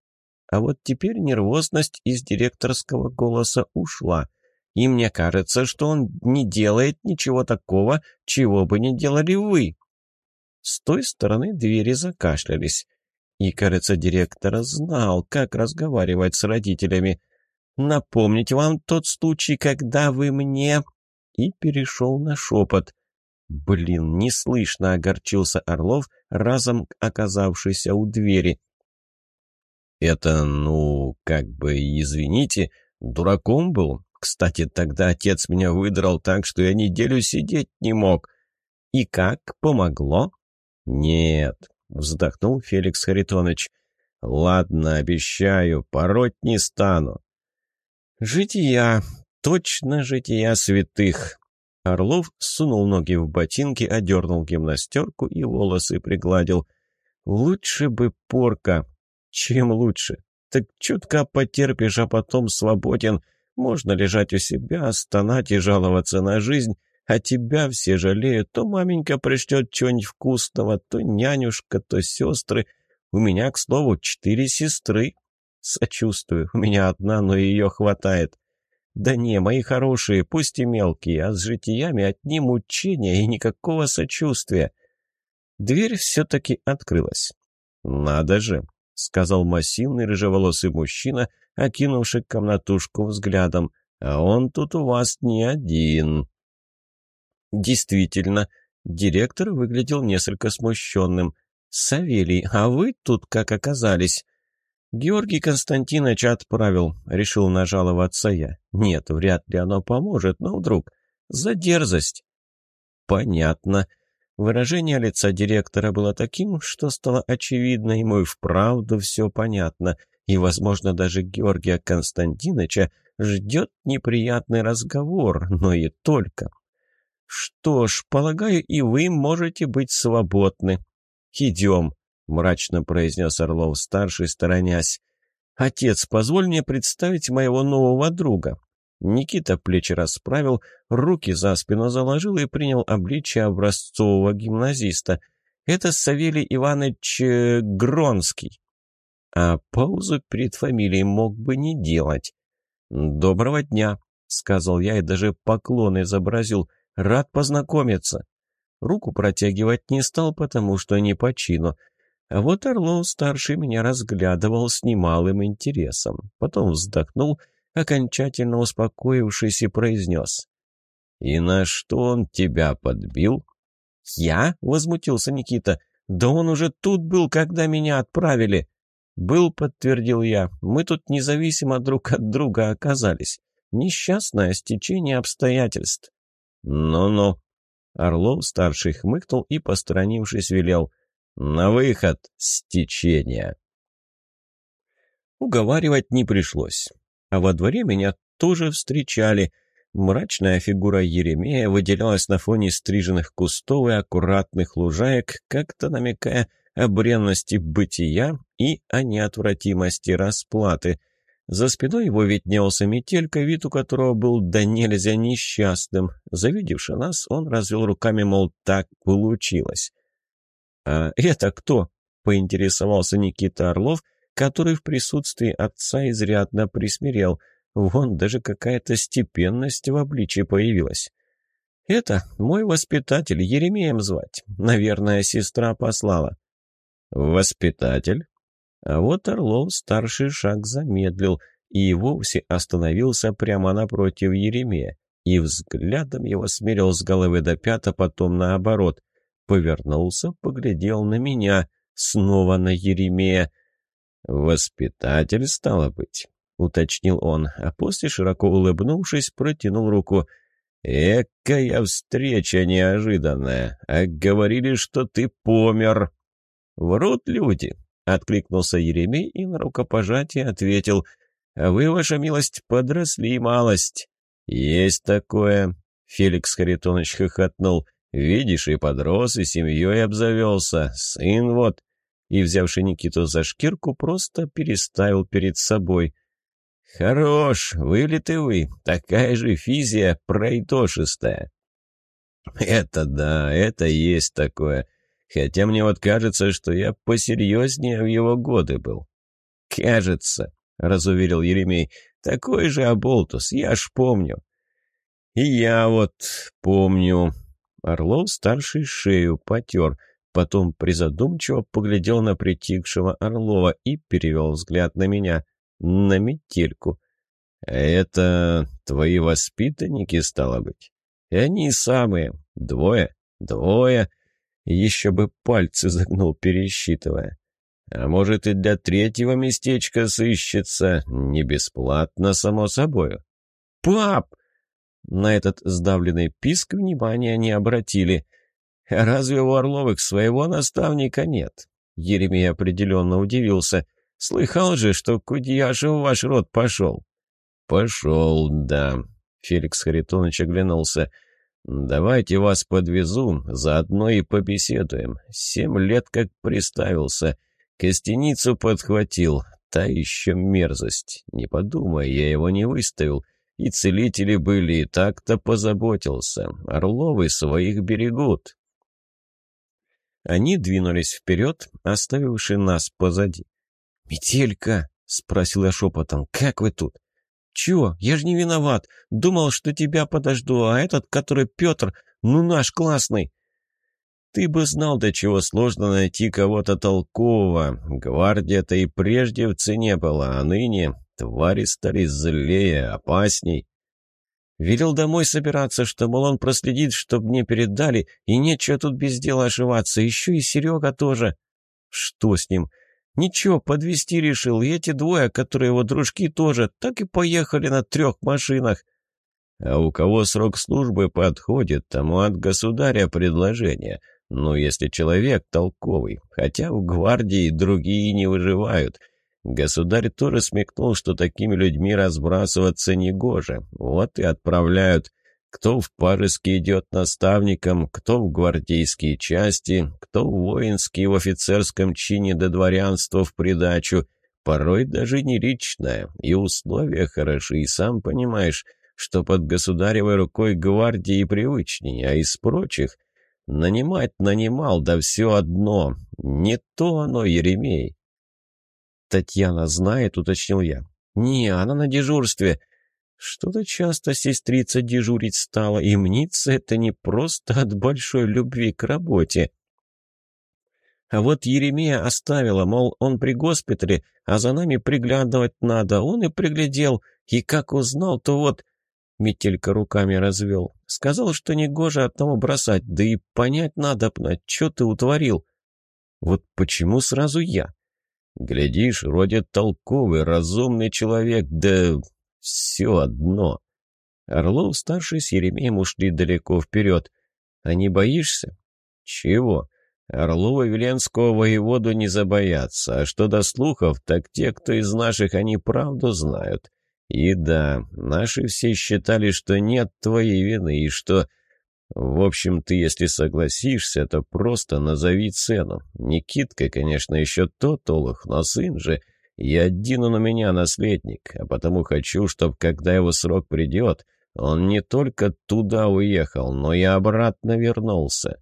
А вот теперь нервозность из директорского голоса ушла. И мне кажется, что он не делает ничего такого, чего бы не делали вы. С той стороны двери закашлялись. И, кажется, директор знал, как разговаривать с родителями. «Напомнить вам тот случай, когда вы мне...» И перешел на шепот. «Блин, не слышно!» — огорчился Орлов, разом оказавшийся у двери. «Это, ну, как бы, извините, дураком был. Кстати, тогда отец меня выдрал так, что я неделю сидеть не мог. И как, помогло?» «Нет», — вздохнул Феликс Харитонович. «Ладно, обещаю, пороть не стану». «Жития, точно жития святых». Орлов сунул ноги в ботинки, одернул гимнастерку и волосы пригладил. «Лучше бы порка. Чем лучше? Так чутка потерпишь, а потом свободен. Можно лежать у себя, стонать и жаловаться на жизнь, а тебя все жалеют. То маменька пришлет чего-нибудь вкусного, то нянюшка, то сестры. У меня, к слову, четыре сестры. Сочувствую, у меня одна, но ее хватает. Да не, мои хорошие, пусть и мелкие, а с житиями одни мучения и никакого сочувствия. Дверь все-таки открылась. «Надо же!» — сказал массивный рыжеволосый мужчина, окинувший комнатушку взглядом. «А он тут у вас не один». Действительно, директор выглядел несколько смущенным. «Савелий, а вы тут как оказались?» «Георгий Константинович отправил», — решил нажаловаться я. «Нет, вряд ли оно поможет, но вдруг. За дерзость». «Понятно». Выражение лица директора было таким, что стало очевидно, ему и вправду все понятно. и, возможно, даже Георгия Константиновича ждет неприятный разговор, но и только. Что ж, полагаю, и вы можете быть свободны. Идем, мрачно произнес Орлов-старший, сторонясь. «Отец, позволь мне представить моего нового друга». Никита плечи расправил, руки за спину заложил и принял обличие образцового гимназиста. Это Савелий Иванович э, Гронский. А паузу перед фамилией мог бы не делать. «Доброго дня», — сказал я и даже поклон изобразил. «Рад познакомиться». Руку протягивать не стал, потому что не по чину. А вот Орлов-старший меня разглядывал с немалым интересом. Потом вздохнул, окончательно успокоившись, и произнес. «И на что он тебя подбил?» «Я?» — возмутился Никита. «Да он уже тут был, когда меня отправили». «Был», — подтвердил я. «Мы тут независимо друг от друга оказались. Несчастное стечение обстоятельств». «Ну-ну». Орлов-старший хмыкнул и, посторонившись, велел. «На выход, стечение». Уговаривать не пришлось. А во дворе меня тоже встречали — Мрачная фигура Еремея выделялась на фоне стриженных кустов и аккуратных лужаек, как-то намекая о бренности бытия и о неотвратимости расплаты. За спиной его виднелся метелька, вид у которого был да нельзя несчастным. Завидевши нас, он развел руками, мол, так получилось. «А это кто?» — поинтересовался Никита Орлов, который в присутствии отца изрядно присмирел — Вон даже какая-то степенность в обличье появилась. «Это мой воспитатель, Еремеем звать. Наверное, сестра послала». «Воспитатель?» А вот Орлов старший шаг замедлил и вовсе остановился прямо напротив Еремея и взглядом его смерил с головы до пята, потом наоборот. Повернулся, поглядел на меня, снова на Еремея. «Воспитатель, стало быть?» уточнил он, а после, широко улыбнувшись, протянул руку. «Экая встреча неожиданная! А говорили, что ты помер!» «Врут люди!» — откликнулся Еремей и на рукопожатие ответил. «А вы, ваша милость, подросли малость!» «Есть такое!» — Феликс Харитонович хохотнул. «Видишь, и подрос, и семьей обзавелся. Сын вот!» И, взявший Никиту за шкирку, просто переставил перед собой. «Хорош, вылеты вы, такая же физия пройдошистая». «Это да, это есть такое. Хотя мне вот кажется, что я посерьезнее в его годы был». «Кажется», — разуверил Еремей, — «такой же оболтус, я ж помню». «И я вот помню». Орлов старший шею потер, потом призадумчиво поглядел на притихшего Орлова и перевел взгляд на меня на метельку. «Это твои воспитанники, стало быть?» «И они самые. Двое. Двое». Еще бы пальцы загнул, пересчитывая. «А может, и для третьего местечка сыщется. Не бесплатно, само собою». «Пап!» На этот сдавленный писк внимания не обратили. «Разве у Орловых своего наставника нет?» Еремей определенно удивился – Слыхал же, что Кудьяша в ваш род пошел?» «Пошел, да». Феликс Харитонович оглянулся. «Давайте вас подвезу, заодно и побеседуем. Семь лет как приставился. Костяницу подхватил. Та еще мерзость. Не подумай, я его не выставил. И целители были, и так-то позаботился. Орловы своих берегут». Они двинулись вперед, оставивши нас позади. «Метелька!» — спросил я шепотом. «Как вы тут?» «Чего? Я же не виноват. Думал, что тебя подожду, а этот, который Петр, ну наш классный». «Ты бы знал, до чего сложно найти кого-то толкового. Гвардия-то и прежде в цене была, а ныне твари стали злее, опасней». Велел домой собираться, что, мол, он проследит, чтоб мне передали, и нечего тут без дела ошиваться. Еще и Серега тоже. Что с ним? Ничего, подвести решил, и эти двое, которые его дружки тоже, так и поехали на трех машинах. А у кого срок службы подходит, тому от государя предложение. Ну, если человек толковый, хотя в гвардии другие не выживают. Государь тоже смекнул, что такими людьми разбрасываться негоже. Вот и отправляют. Кто в Парыске идет наставником, кто в гвардейские части, кто в воинские в офицерском чине до дворянства в придачу. Порой даже не личное, и условия хороши, и сам понимаешь, что под государевой рукой гвардии привычнее, а из прочих нанимать нанимал, да все одно. Не то оно, Еремей. «Татьяна знает», — уточнил я. «Не, она на дежурстве. Что-то часто сестрица дежурить стала, и мнится это не просто от большой любви к работе. А вот Еремея оставила, мол, он при госпитале, а за нами приглядывать надо. Он и приглядел, и как узнал, то вот... Метелька руками развел. Сказал, что негоже одного бросать, да и понять надо, что ты утворил. Вот почему сразу я? Глядишь, вроде толковый, разумный человек, да все одно. Орлов-старший с Еремеем ушли далеко вперед. А не боишься? Чего? Орлова-Веленского воеводу не забоятся, а что до слухов, так те, кто из наших, они правду знают. И да, наши все считали, что нет твоей вины, и что... В общем, ты, если согласишься, то просто назови цену. Никитка, конечно, еще тот олух, но сын же... И один он у меня наследник, а потому хочу, чтобы, когда его срок придет, он не только туда уехал, но и обратно вернулся.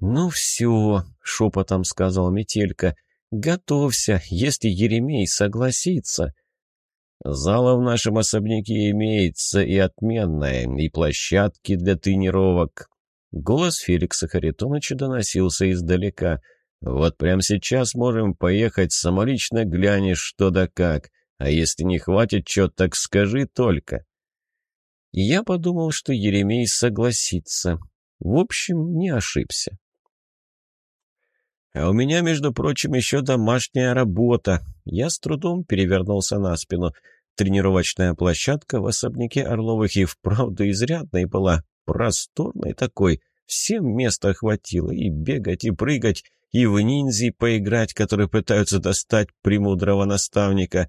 «Ну все», — шепотом сказал Метелька, — «готовься, если Еремей согласится». «Зала в нашем особняке имеется и отменная, и площадки для тренировок». Голос Феликса Харитоновича доносился издалека — вот прямо сейчас можем поехать, самолично глянешь что да как. А если не хватит чё, так скажи только. я подумал, что Еремей согласится. В общем, не ошибся. А у меня, между прочим, еще домашняя работа. Я с трудом перевернулся на спину. Тренировочная площадка в особняке Орловых и вправду изрядной была. Просторной такой. Всем места хватило и бегать, и прыгать, и в ниндзи поиграть, которые пытаются достать премудрого наставника.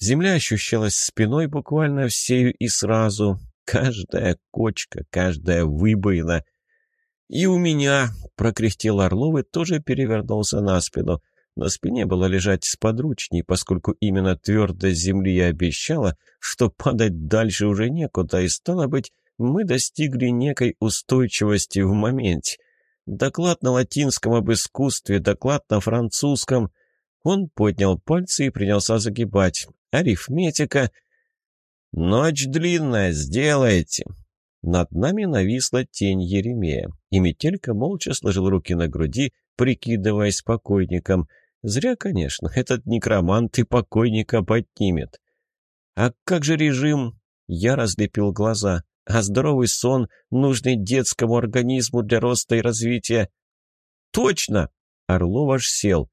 Земля ощущалась спиной буквально всею и сразу. Каждая кочка, каждая выбоина. «И у меня!» — прокряхтел Орлов и тоже перевернулся на спину. На спине было лежать сподручней, поскольку именно твердость земли и обещала, что падать дальше уже некуда, и, стало быть, мы достигли некой устойчивости в моменте. Доклад на латинском об искусстве, доклад на французском. Он поднял пальцы и принялся загибать. Арифметика. «Ночь длинная, сделайте!» Над нами нависла тень Еремея, и Метелька молча сложил руки на груди, прикидываясь покойником. Зря, конечно, этот некромант и покойника поднимет. «А как же режим?» Я разлепил глаза а здоровый сон, нужный детскому организму для роста и развития. Точно! Орлов аж сел.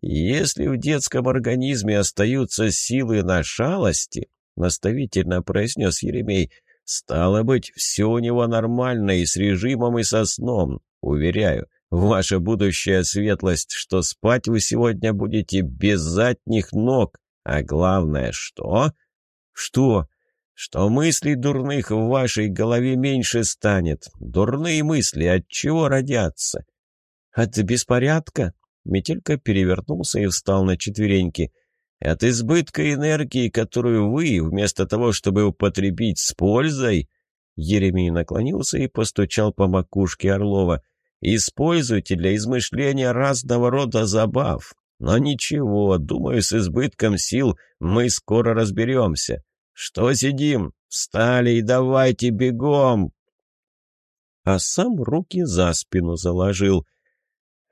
Если в детском организме остаются силы на шалости, наставительно произнес Еремей, стало быть, все у него нормально и с режимом, и со сном. Уверяю, ваша будущая светлость, что спать вы сегодня будете без задних ног. А главное, что? Что? Что мыслей дурных в вашей голове меньше станет. Дурные мысли от чего родятся? От беспорядка? Метелька перевернулся и встал на четвереньки. От избытка энергии, которую вы, вместо того, чтобы употребить с пользой... Еремей наклонился и постучал по макушке Орлова. «Используйте для измышления разного рода забав. Но ничего, думаю, с избытком сил мы скоро разберемся. «Что сидим? Встали и давайте бегом!» А сам руки за спину заложил.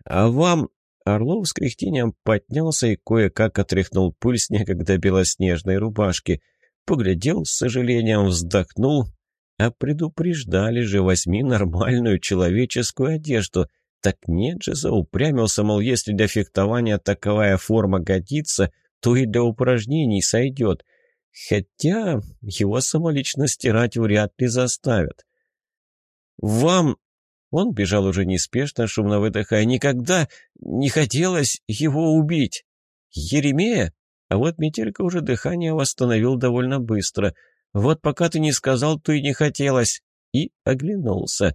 «А вам...» Орлов с кряхтением поднялся и кое-как отряхнул пыль с некогда белоснежной рубашки. Поглядел, с сожалением вздохнул. А предупреждали же, возьми нормальную человеческую одежду. Так нет же, заупрямился, мол, если для фехтования таковая форма годится, то и для упражнений сойдет. Хотя его самолично стирать вряд ли заставят. «Вам...» Он бежал уже неспешно, шумно выдыхая. «Никогда не хотелось его убить!» Еремея? А вот Метелька уже дыхание восстановил довольно быстро. Вот пока ты не сказал, то и не хотелось. И оглянулся.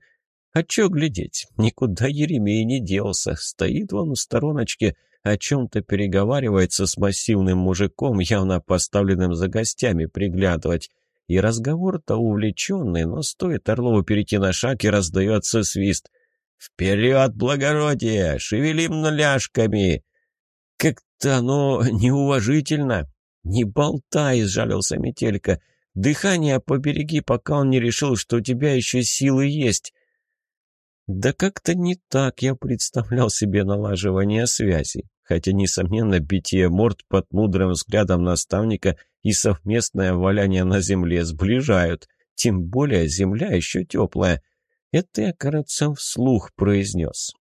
А чё глядеть? Никуда Еремей не делся. Стоит вон в стороночке, о чем-то переговаривается с массивным мужиком, явно поставленным за гостями приглядывать. И разговор-то увлеченный, но стоит Орлову перейти на шаг, и раздается свист. «Вперед, благородие! Шевелим нуляшками!» «Как-то оно неуважительно!» «Не болтай!» — сжалился Метелька. «Дыхание побереги, пока он не решил, что у тебя еще силы есть!» Да как-то не так я представлял себе налаживание связи. Хотя, несомненно, битие морд под мудрым взглядом наставника и совместное валяние на земле сближают. Тем более земля еще теплая. Это я, кажется, вслух произнес.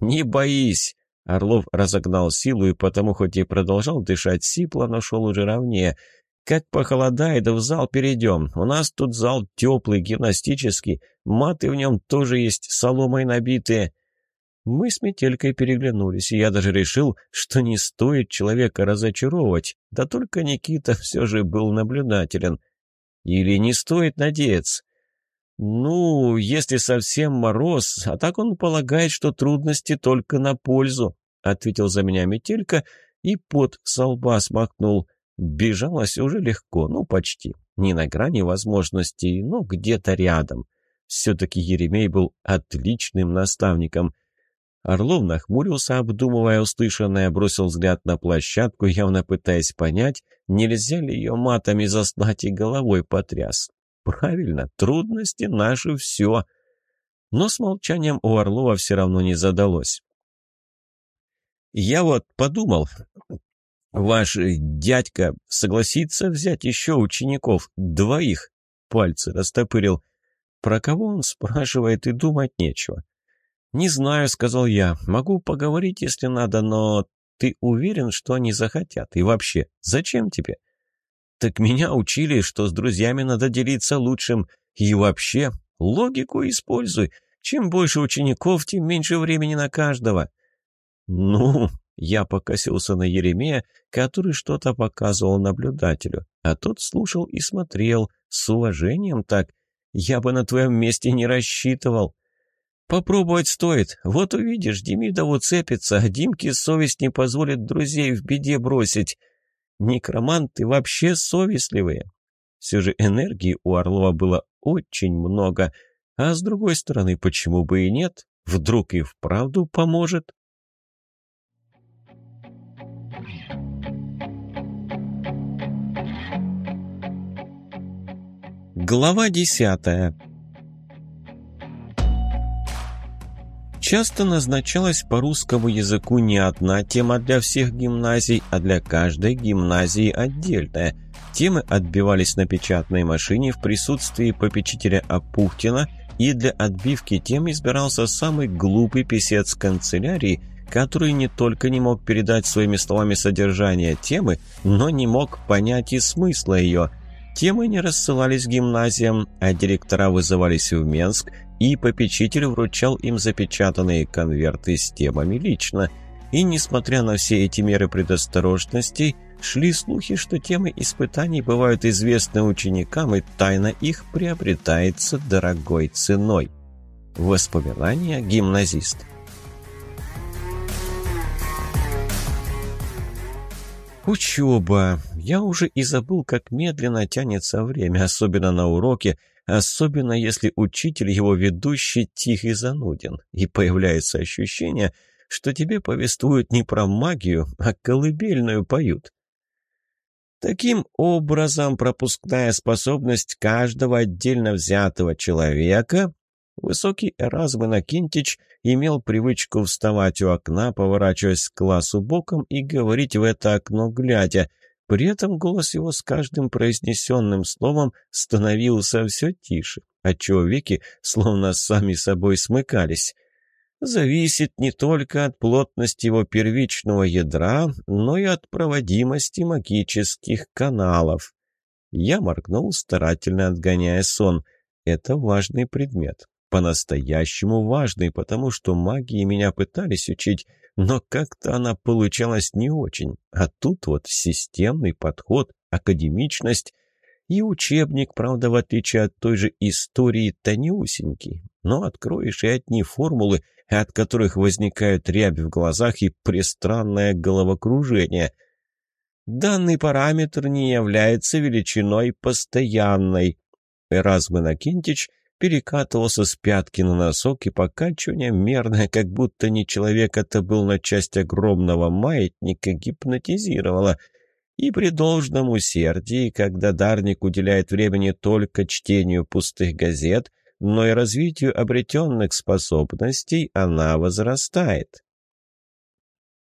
«Не боись!» Орлов разогнал силу и потому, хоть и продолжал дышать сипло, но шел уже ровнее. «Как похолодает, в зал перейдем. У нас тут зал теплый, гимнастический. Маты в нем тоже есть, соломой набитые». Мы с Метелькой переглянулись, и я даже решил, что не стоит человека разочаровывать. Да только Никита все же был наблюдателен. Или не стоит надеяться? «Ну, если совсем мороз, а так он полагает, что трудности только на пользу», — ответил за меня Метелька и под со лба смахнул. Бежалось уже легко, ну почти. Не на грани возможностей, но где-то рядом. Все-таки Еремей был отличным наставником. Орлов нахмурился, обдумывая услышанное, бросил взгляд на площадку, явно пытаясь понять, нельзя ли ее матами заслать и головой потряс. Правильно, трудности наши все. Но с молчанием у Орлова все равно не задалось. Я вот подумал, ваш дядька согласится взять еще учеников, двоих, пальцы растопырил. Про кого он спрашивает и думать нечего. «Не знаю», — сказал я. «Могу поговорить, если надо, но ты уверен, что они захотят? И вообще, зачем тебе?» Так меня учили, что с друзьями надо делиться лучшим. И вообще, логику используй. Чем больше учеников, тем меньше времени на каждого. Ну, я покосился на Еремея, который что-то показывал наблюдателю, а тот слушал и смотрел, с уважением так. Я бы на твоем месте не рассчитывал. Попробовать стоит. Вот увидишь, Демидов уцепится, а Димке совесть не позволит друзей в беде бросить. Некроманты вообще совестливые. Все же энергии у Орлова было очень много. А с другой стороны, почему бы и нет? Вдруг и вправду поможет? Глава десятая Часто назначалась по русскому языку не одна тема для всех гимназий, а для каждой гимназии отдельная. Темы отбивались на печатной машине в присутствии попечителя Апухтина, и для отбивки тем избирался самый глупый писец канцелярии, который не только не мог передать своими словами содержание темы, но не мог понять и смысла ее – Темы не рассылались гимназиям, а директора вызывались в Менск, и попечитель вручал им запечатанные конверты с темами лично. И, несмотря на все эти меры предосторожности, шли слухи, что темы испытаний бывают известны ученикам, и тайна их приобретается дорогой ценой. Воспоминания гимназиста Учеба. Я уже и забыл, как медленно тянется время, особенно на уроке, особенно если учитель его ведущий тих и зануден, и появляется ощущение, что тебе повествуют не про магию, а колыбельную поют. Таким образом, пропускная способность каждого отдельно взятого человека Высокий Эразм Иннокентич имел привычку вставать у окна, поворачиваясь к классу боком и говорить в это окно глядя. При этом голос его с каждым произнесенным словом становился все тише, отчего веки словно сами собой смыкались. Зависит не только от плотности его первичного ядра, но и от проводимости магических каналов. Я моргнул, старательно отгоняя сон. Это важный предмет по-настоящему важный, потому что магии меня пытались учить, но как-то она получалась не очень. А тут вот системный подход, академичность и учебник, правда, в отличие от той же истории, тонюсенький. Но откроешь и одни формулы, от которых возникают рябь в глазах и пристранное головокружение. Данный параметр не является величиной постоянной. Эразм Иннокентич перекатывался с пятки на носок и покачивание мерное, как будто не человек это был на часть огромного маятника, гипнотизировало. И при должном усердии, когда Дарник уделяет времени только чтению пустых газет, но и развитию обретенных способностей, она возрастает.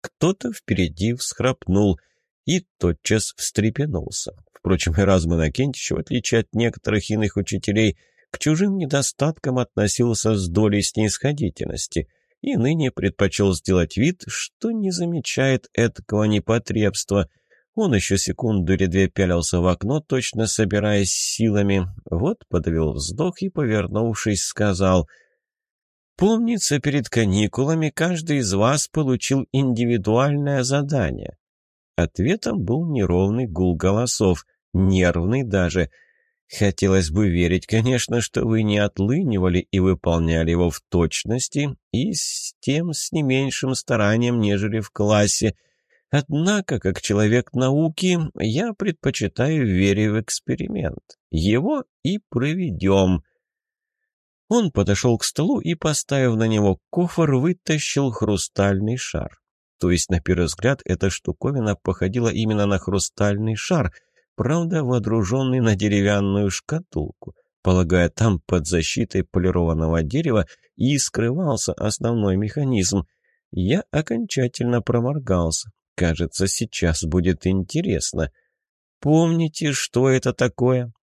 Кто-то впереди всхрапнул и тотчас встрепенулся. Впрочем, Эразм Иннокентич, в отличие от некоторых иных учителей, к чужим недостаткам относился с долей снисходительности и ныне предпочел сделать вид, что не замечает этого непотребства. Он еще секунду или две пялился в окно, точно собираясь силами. Вот подавил вздох и, повернувшись, сказал «Помнится, перед каникулами каждый из вас получил индивидуальное задание. Ответом был неровный гул голосов, нервный даже. Хотелось бы верить, конечно, что вы не отлынивали и выполняли его в точности и с тем с не меньшим старанием, нежели в классе. Однако, как человек науки, я предпочитаю верить в эксперимент. Его и проведем. Он подошел к столу и, поставив на него кофр, вытащил хрустальный шар. То есть, на первый взгляд, эта штуковина походила именно на хрустальный шар, правда, водруженный на деревянную шкатулку. Полагая, там под защитой полированного дерева и скрывался основной механизм. Я окончательно проморгался. Кажется, сейчас будет интересно. Помните, что это такое?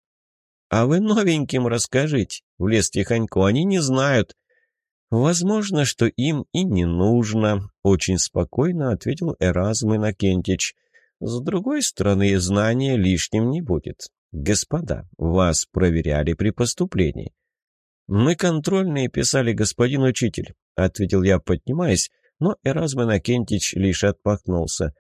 А вы новеньким расскажите. Влез тихонько, они не знают. «Возможно, что им и не нужно», — очень спокойно ответил Эразм Иннокентич. «С другой стороны, знания лишним не будет. Господа, вас проверяли при поступлении». «Мы контрольные писали, господин учитель», — ответил я, поднимаясь, но Эразм Иннокентич лишь отмахнулся.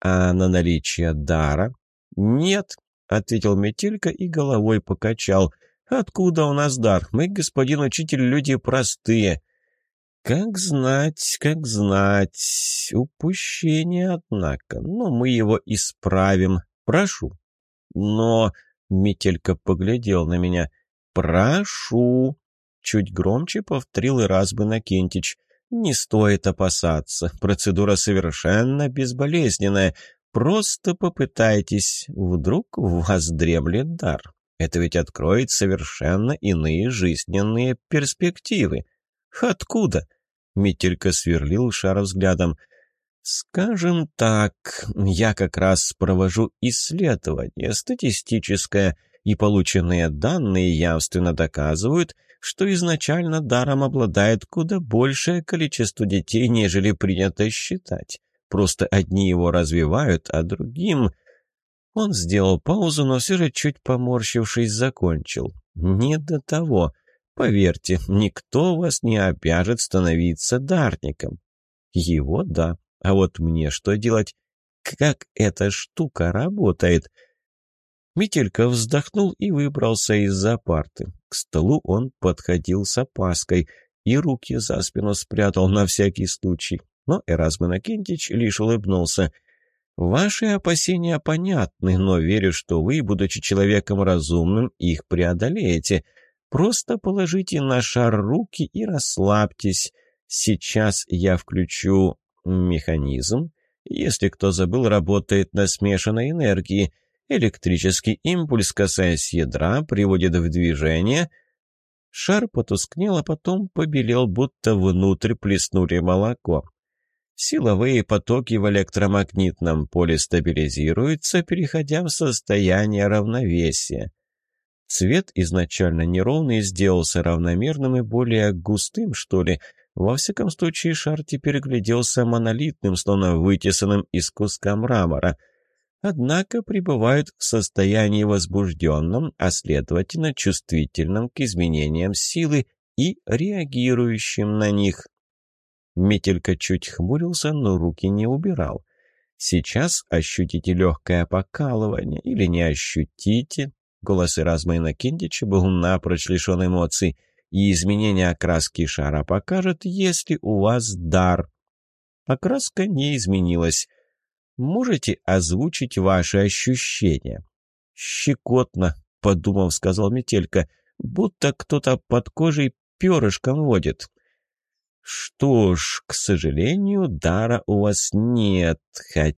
«А на наличие дара?» «Нет», — ответил Метелька и головой покачал. «Откуда у нас дар? Мы, господин учитель, люди простые». «Как знать, как знать. Упущение, однако. Но мы его исправим. Прошу». «Но...» — Метелька поглядел на меня. «Прошу». Чуть громче повторил и Разбы Накентич. «Не стоит опасаться. Процедура совершенно безболезненная. Просто попытайтесь. Вдруг в вас дремлет дар. Это ведь откроет совершенно иные жизненные перспективы». «Откуда?» — Метелька сверлил шар взглядом. «Скажем так, я как раз провожу исследование статистическое, и полученные данные явственно доказывают, что изначально даром обладает куда большее количество детей, нежели принято считать. Просто одни его развивают, а другим...» Он сделал паузу, но все же, чуть поморщившись, закончил. «Не до того. Поверьте, никто вас не обяжет становиться дарником. Его — да. А вот мне что делать? Как эта штука работает?» Метелька вздохнул и выбрался из-за парты. К столу он подходил с опаской и руки за спину спрятал на всякий случай. Но Эразм Иннокентич лишь улыбнулся. «Ваши опасения понятны, но верю, что вы, будучи человеком разумным, их преодолеете. Просто положите на шар руки и расслабьтесь. Сейчас я включу механизм. Если кто забыл, работает на смешанной энергии. Электрический импульс, касаясь ядра, приводит в движение. Шар потускнел, а потом побелел, будто внутрь плеснули молоко. Силовые потоки в электромагнитном поле стабилизируются, переходя в состояние равновесия. Цвет изначально неровный сделался равномерным и более густым, что ли. Во всяком случае, шар теперь гляделся монолитным, словно вытесанным из куска мрамора. Однако пребывают в состоянии возбужденном, а следовательно чувствительном к изменениям силы и реагирующим на них. Метелька чуть хмурился, но руки не убирал. Сейчас ощутите легкое покалывание или не ощутите. Голос Эразма Иннокентича был напрочь лишен эмоций, и изменение окраски шара покажет, если у вас дар. Окраска не изменилась. Можете озвучить ваши ощущения? «Щекотно», — подумав, сказал Метелька, — «будто кто-то под кожей перышком водит». «Что ж, к сожалению, дара у вас нет, хотя